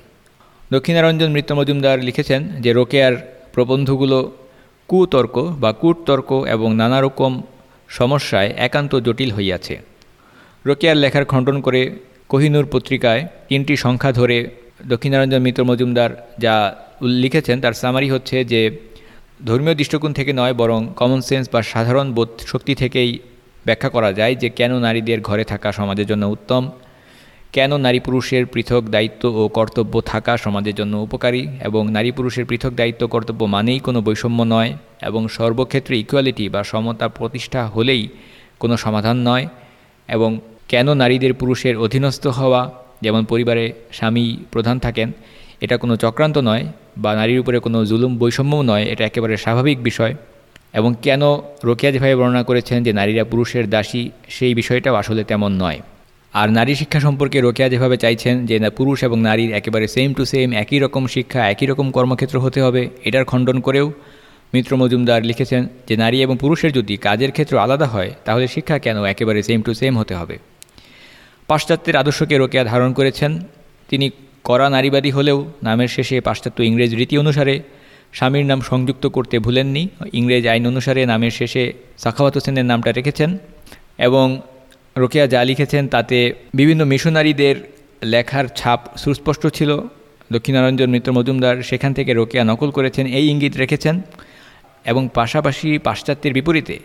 দক্ষিণারঞ্জন মৃত্য মজুমদার লিখেছেন যে রোকেয়ার প্রবন্ধগুলো কুতর্ক বা কূটতর্ক এবং নানা রকম সমস্যায় একান্ত জটিল হইয়াছে। রোকেয়ার লেখার খণ্ডন করে কোহিনুর পত্রিকায় তিনটি সংখ্যা ধরে দক্ষিণারঞ্জন মিত্র মজুমদার যা লিখেছেন তার সামারি হচ্ছে যে, ধর্মীয় দৃষ্টিকোণ থেকে নয়, বরং কমন সেন্স বা সাধারণ বোধ শক্তি থেকেই ব্যাখ্যা করা যায় যে কেন নারীদের ঘরে থাকা সমাজের জন্য উত্তম কেন নারী পুরুষের পৃথক দায়িত্ব ও কর্তব্য থাকা সমাজের জন্য উপকারী এবং নারী পুরুষের পৃথক দায়িত্ব কর্তব্য মানেই কোনো বৈষম্য নয় এবং সর্বক্ষেত্রে ইকুয়ালিটি বা সমতা প্রতিষ্ঠা হলেই কোনো সমাধান নয়? এবং কেন নারীদের পুরুষের অধীনস্থ হওয়া, যেমন পরিবারে স্বামী প্রধান থাকেন, এটা কোনো চক্রান্ত নয় বা নারীর উপরে কোনো জুলুম বৈষম্যও নয়, এটা একেবারে স্বাভাবিক বিষয়। এবং কেন রোকিয়া যেভাবে বর্ণনা করেছেন যে নারীরা পুরুষের দাসী, সেই বিষয়টাও আসলে তেমন নয়। আর নারী শিক্ষা সম্পর্কে রোকেয়া যেভাবে চাইছেন যে না, পুরুষ এবং নারীর একেবারে সেম টু সেম একই রকম শিক্ষা, একই রকম কর্মক্ষেত্র হতে হবে, এটার খণ্ডন করেও মিত্র মজুমদার লিখেছেন যে নারী এবং পুরুষের যদি কাজের ক্ষেত্র আলাদা হয়, তাহলে শিক্ষা কেন একেবারে সেম টু সেম হতে হবে? পাশ্চাত্যের আদর্শকে রোকেয়া ধারণ করেছেন। তিনি কড়া নারীবাদী হলেও নামের শেষে পাশ্চাত্য ইংরেজ রীতি অনুসারে স্বামীর নাম সংযুক্ত করতে ভুলেননি। ইংরেজ আইন অনুসারে নামের শেষে সাখাওয়াত হোসেনের নামটা রেখেছেন এবং রোকেয়া যা লিখেছেন তাতে বিভিন্ন মিশনারিদের লেখার ছাপ সুস্পষ্ট ছিল। দক্ষিণারঞ্জন মিত্র মজুমদার সেখান থেকে রোকেয়া নকল করেছেন, এই ইঙ্গিত রেখেছেন এবং পাশাপাশি পাশ্চাত্যের বিপরীতে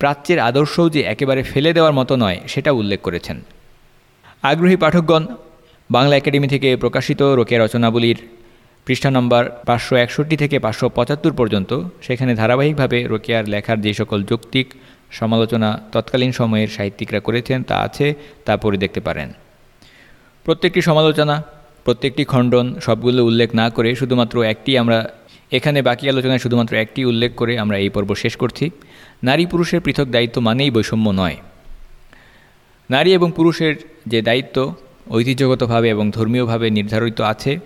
প্রাচ্যের আদর্শও যে একেবারে ফেলে দেওয়ার মতো নয়, সেটা উল্লেখ করেছেন। আগ্রহী পাঠকগণ, বাংলা একাডেমি থেকে প্রকাশিত রোকেয়া রচনাবলীর পৃষ্ঠা নম্বর পাঁচশো একষট্টি থেকে পাঁচশো পঁচাত্তর পর্যন্ত, সেখানে ধারাবাহিকভাবে রোকেয়ার লেখার যে সকল যৌক্তিক সমালোচনা তৎকালীন সময়ের সাহিত্যিকরা করেছেন, তা আছে, তা পড়ে দেখতে পারেন। প্রত্যেকটি সমালোচনা, প্রত্যেকটি খণ্ডন সবগুলো উল্লেখ না করে শুধুমাত্র একটি আমরা, এখানে বাকি আলোচনায় শুধুমাত্র একটি উল্লেখ করে আমরা এই পর্ব শেষ করছি। নারী পুরুষের পৃথক দায়িত্ব মানেই বৈষম্য নয়। নারী এবং পুরুষের যে দায়িত্ব ঐতিহ্যগতভাবে এবং ধর্মীয়ভাবে নির্ধারিত আছে,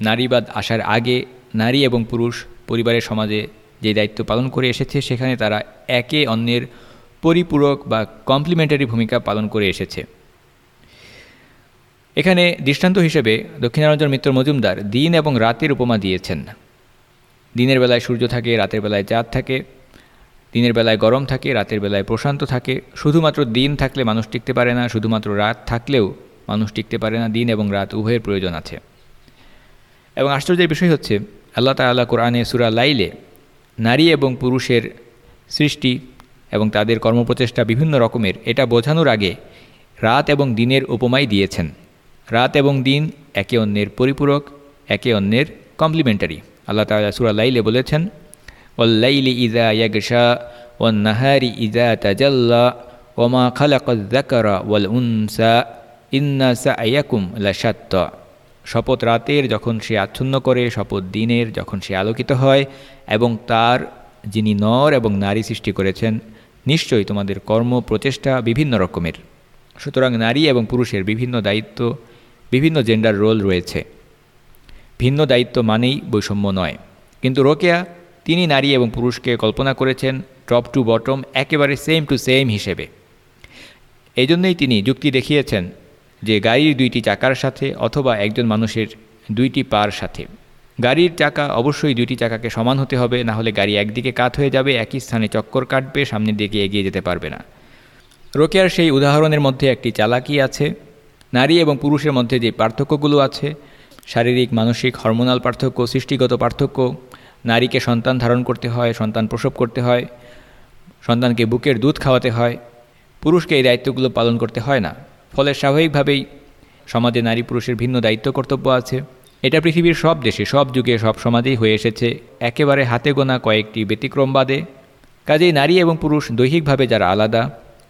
নারীবাদ আসার আগে নারী এবং পুরুষ পরিবারের সমাজে যে দায়িত্ব পালন করে এসেছে, সেখানে তারা একে অন্যের পরিপূরক বা কমপ্লিমেন্টারি ভূমিকা পালন করে এসেছে। এখানে দৃষ্টান্ত হিসেবে দক্ষিণারঞ্জন মিত্র মজুমদার দিন এবং রাতের উপমা দিয়েছেন। দিনের বেলায় সূর্য থাকে, রাতের বেলায় চাঁদ থাকে। দিনের বেলায় গরম থাকে, রাতের বেলায় প্রশান্ত থাকে। শুধুমাত্র দিন থাকলে মানুষ টিকতে পারে না, শুধুমাত্র রাত থাকলেও মানুষ টিকতে পারে না, দিন এবং রাত উভয়ের প্রয়োজন আছে। এবং আশ্চর্যের বিষয় হচ্ছে, আল্লাহ তাল্লাহ কোরআনে সুরা লাইলে নারী এবং পুরুষের সৃষ্টি এবং তাদের কর্মপ্রচেষ্টা বিভিন্ন রকমের, এটা বোঝানোর আগে রাত এবং দিনের উপমাই দিয়েছেন। রাত এবং দিন একে অন্যের পরিপূরক, একে অন্যের কমপ্লিমেন্টারি আল্লাহ তালা সুরা লাইলে বলেছেন ওল্লাইলি ইজা ইয়াগশা ও নাহারি ইজা তাজাল্লা ওমা খালাক জাকারা ওয়াল উনসা, ইন্না সা আয়াকুম লাসাত্ত শপথ রাতের যখন সে আচ্ছন্ন করে, শপথ দিনের যখন সে আলোকিত হয় এবং তার যিনি নর এবং নারী সৃষ্টি করেছেন, নিশ্চয়ই তোমাদের কর্ম প্রচেষ্টা বিভিন্ন রকমের। সুতরাং নারী এবং পুরুষের বিভিন্ন দায়িত্ব, বিভিন্ন জেন্ডার রোল রয়েছে। ভিন্ন দায়িত্ব মানেই বৈষম্য নয়। কিন্তু রোকেয়া, তিনি নারী এবং পুরুষকে কল্পনা করেছেন টপ টু বটম, একেবারে সেম টু সেম হিসেবে। এই জন্যই তিনি যুক্তি দেখিয়েছেন যে গাড়ির দুইটি চাকার সাথে অথবা একজন মানুষের দুইটি পার সাথে। গাড়ির চাকা অবশ্যই দুইটি চাকাকে সমান হতে হবে না হলে গাড়ি একদিকে কাত হয়ে যাবে, একই স্থানে চক্কর কাটবে, সামনের দিকে এগিয়ে যেতে পারবে না। রোকেয়ার সেই উদাহরণের মধ্যে একটি চালাকি আছে। নারী এবং পুরুষের মধ্যে যে পার্থক্যগুলো আছে, শারীরিক, মানসিক, হরমোনাল পার্থক্য, সৃষ্টিগত পার্থক্য, নারীকে সন্তান ধারণ করতে হয়, সন্তান প্রসব করতে হয়, সন্তানকে বুকের দুধ খাওয়াতে হয়, পুরুষকে এই দায়িত্বগুলো পালন করতে হয় না। ফলে স্বাভাবিকভাবেই সমাজে নারী পুরুষের ভিন্ন দায়িত্ব কর্তব্য আছে। এটা পৃথিবীর সব দেশে, সব যুগে, সব সমাজেই হয়ে এসেছে। একেবারে হাতে গোনা কয়েকটি ব্যতিক্রম বাদে। কাজেই নারী এবং পুরুষ দৈহিকভাবে যারা আলাদা,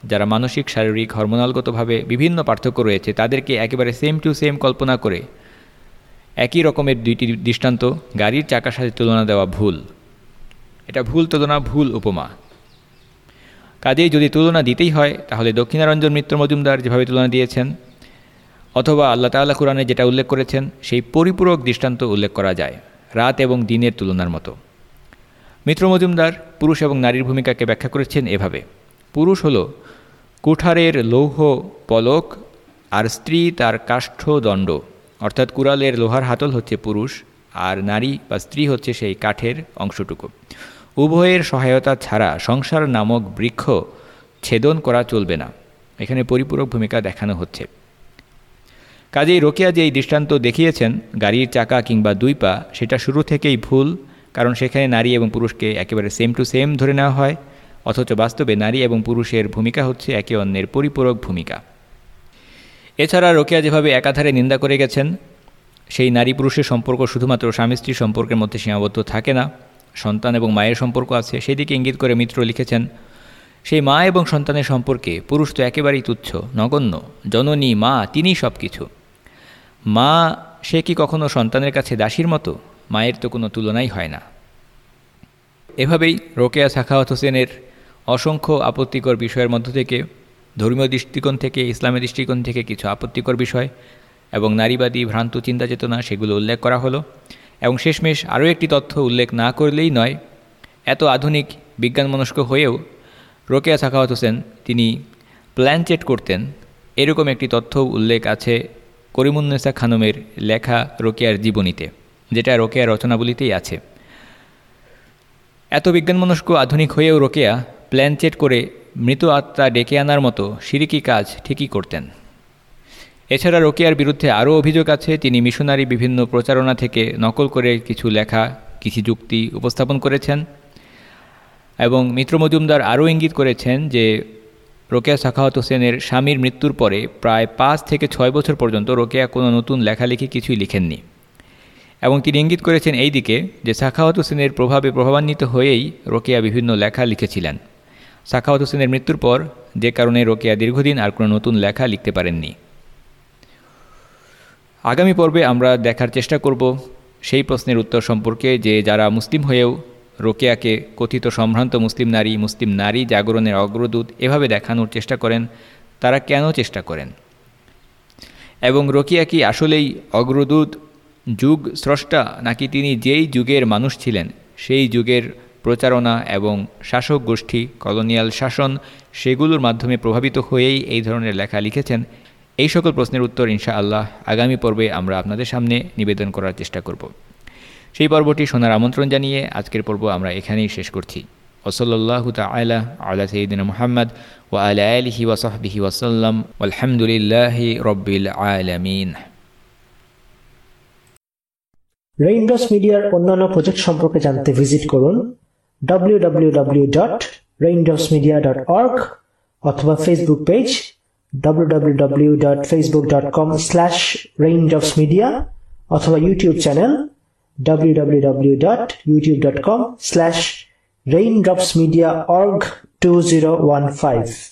যারা মানসিক, শারীরিক, হরমোনালগতভাবে বিভিন্ন পার্থক্য রয়েছে, তাদেরকে একেবারে সেম টু সেম কল্পনা করে একই রকমের দুইটি দৃষ্টান্ত গাড়ির চাকার সাথে তুলনা দেওয়া ভুল। এটা ভুল তুলনা, ভুল উপমা। কাজেই যদি তুলনা দিতেই হয়, তাহলে দক্ষিণারঞ্জন মিত্র মজুমদার যেভাবে তুলনা দিয়েছেন, অথবা আল্লাহ তাল্লাহ কোরআনে যেটা উল্লেখ করেছেন, সেই পরিপূরক দৃষ্টান্ত উল্লেখ করা যায়, রাত এবং দিনের তুলনার মতো। মিত্র মজুমদার পুরুষ এবং নারীর ভূমিকাকে ব্যাখ্যা করেছেন এভাবে। পুরুষ হল কুঠারের লৌহ পলক আর স্ত্রী তার কাষ্ঠ দণ্ড। অর্থাৎ কুড়ালের লোহার হাতল হচ্ছে পুরুষ, আর নারী বা স্ত্রী হচ্ছে সেই কাঠের অংশটুকু। উভয়ের সহায়তা ছাড়া সংসার নামক বৃক্ষ ছেদন করা চলবে না। এখানে পরিপূরক ভূমিকা দেখানো হচ্ছে। কাজেই রোকেয়া যে এই দৃষ্টান্ত দেখিয়েছেন, গাড়ির চাকা কিংবা দুই পা, সেটা শুরু থেকেই ভুল, কারণ সেখানে নারী এবং পুরুষকে একেবারে সেম টু সেম ধরে নেওয়া হয়, অথচ বাস্তবে নারী এবং পুরুষের ভূমিকা হচ্ছে একে অন্যের পরিপূরক ভূমিকা। এছাড়া রোকেয়া যেভাবে একাধারে নিন্দা করে গেছেন, সেই নারী পুরুষের সম্পর্ক শুধুমাত্র স্বামী স্ত্রীর সম্পর্কের মধ্যে সীমাবদ্ধ থাকে না। সন্তান এবং মায়ের সম্পর্ক আছে, সেদিকে ইঙ্গিত করে মিত্র লিখেছেন, সেই মা এবং সন্তানের সম্পর্কে পুরুষ তো একেবারেই তুচ্ছ, নগণ্য, জননী, মা, তিনিই সব কিছু মা, সে কি কখনো সন্তানের কাছে দাসীর মতো? মায়ের তো কোনো তুলনাই হয় না। এভাবেই রোকেয়া সাখাওয়াত হোসেনের অসংখ্য আপত্তিকর বিষয়ের মধ্য থেকে, ধর্মীয় দৃষ্টিকোণ থেকে, ইসলামের দৃষ্টিকোণ থেকে কিছু আপত্তিকর বিষয় এবং নারীবাদী ভ্রান্ত চিন্তা চেতনা সেগুলো উল্লেখ করা হলো। এবং শেষমেশ আরও একটি তথ্য উল্লেখ না করলেই নয়, এত আধুনিক বিজ্ঞানমনস্ক হয়েও রোকেয়া সাখাওয়াত হোসেন তিনি প্ল্যানচেট করতেন। এরকম একটি তথ্য উল্লেখ আছে করিমুন্নেসা খানমের লেখা রোকেয়ার জীবনীতে, যেটা রোকেয়ার রচনাবলিতেই আছে। এত বিজ্ঞানমনস্ক আধুনিক হয়েও রোকেয়া প্ল্যানচেট করে মৃত আত্মা ডেকে আনার মতো সিরিকি কাজ ঠিকই করতেন। এছাড়া রোকেয়ার বিরুদ্ধে আরও অভিযোগ আছে, তিনি মিশনারি বিভিন্ন প্রচারণা থেকে নকল করে কিছু লেখা, কিছু যুক্তি উপস্থাপন করেছেন এবং মিত্র মজুমদার আরও ইঙ্গিত করেছেন যে রোকেয়া সাখাওয়াত হোসেনের স্বামীর মৃত্যুর পরে প্রায় পাঁচ থেকে ছয় বছর পর্যন্ত রোকেয়া কোনো নতুন লেখালেখি কিছুই লিখেননি। এবং তিনি ইঙ্গিত করেছেন এই দিকে যে সাখাওয়াত হোসেনের প্রভাবে প্রভাবান্বিত হয়েই রোকেয়া বিভিন্ন লেখা লিখেছিলেন। সাখাওয়াত হোসেনের মৃত্যুর পর যে কারণে রোকেয়া দীর্ঘদিন আর কোনো নতুন লেখা লিখতে পারেননি। আগামী পর্বে আমরা দেখার চেষ্টা করব সেই প্রশ্নের উত্তর সম্পর্কে যে যারা মুসলিম হয়েও রোকেয়াকে কথিত সম্ভ্রান্ত মুসলিম নারী মুসলিম নারী জাগরণের অগ্রদূত এভাবে দেখানোর চেষ্টা করেন, তারা কেন চেষ্টা করেন? এবং রোকিয়া কি আসলেই অগ্রদূত যুগ স্রষ্টা, নাকি তিনি যেই যুগের মানুষ ছিলেন, সেই যুগের প্রচারণা এবং শাসক গোষ্ঠী, কলোনিয়াল শাসন, সেগুলোর মাধ্যমে প্রভাবিত হয়েই এই ধরনের লেখা লিখেছেন এই সকল প্রশ্নের উত্তর ইনশা আল্লাহ আগামী পর্বে আমরা আপনাদের সামনে নিবেদন করার চেষ্টা করব। সেই পর্বটি শোনার আমন্ত্রণ জানিয়ে আজকের পর্ব আমরা এখানেই শেষ করছি। ওসল্লাহ তালা আল্লাহ সঈদিন মোহাম্মদ ও আলা আলহি ওয়াসাহবিহি ওয়াসাল্লাম আলহামদুলিল্লাহি রব্বিল আলমিন। রেইনড্রপস মিডিয়ার অন্যান্য প্রজেক্ট সম্পর্কে জানতে ভিজিট করুন www.raindropsmedia.org অথবা Facebook page www.facebook.com/raindropsmedia অথবা ইউটিউব চ্যানেল www.youtube.com/raindropsmediaorg2015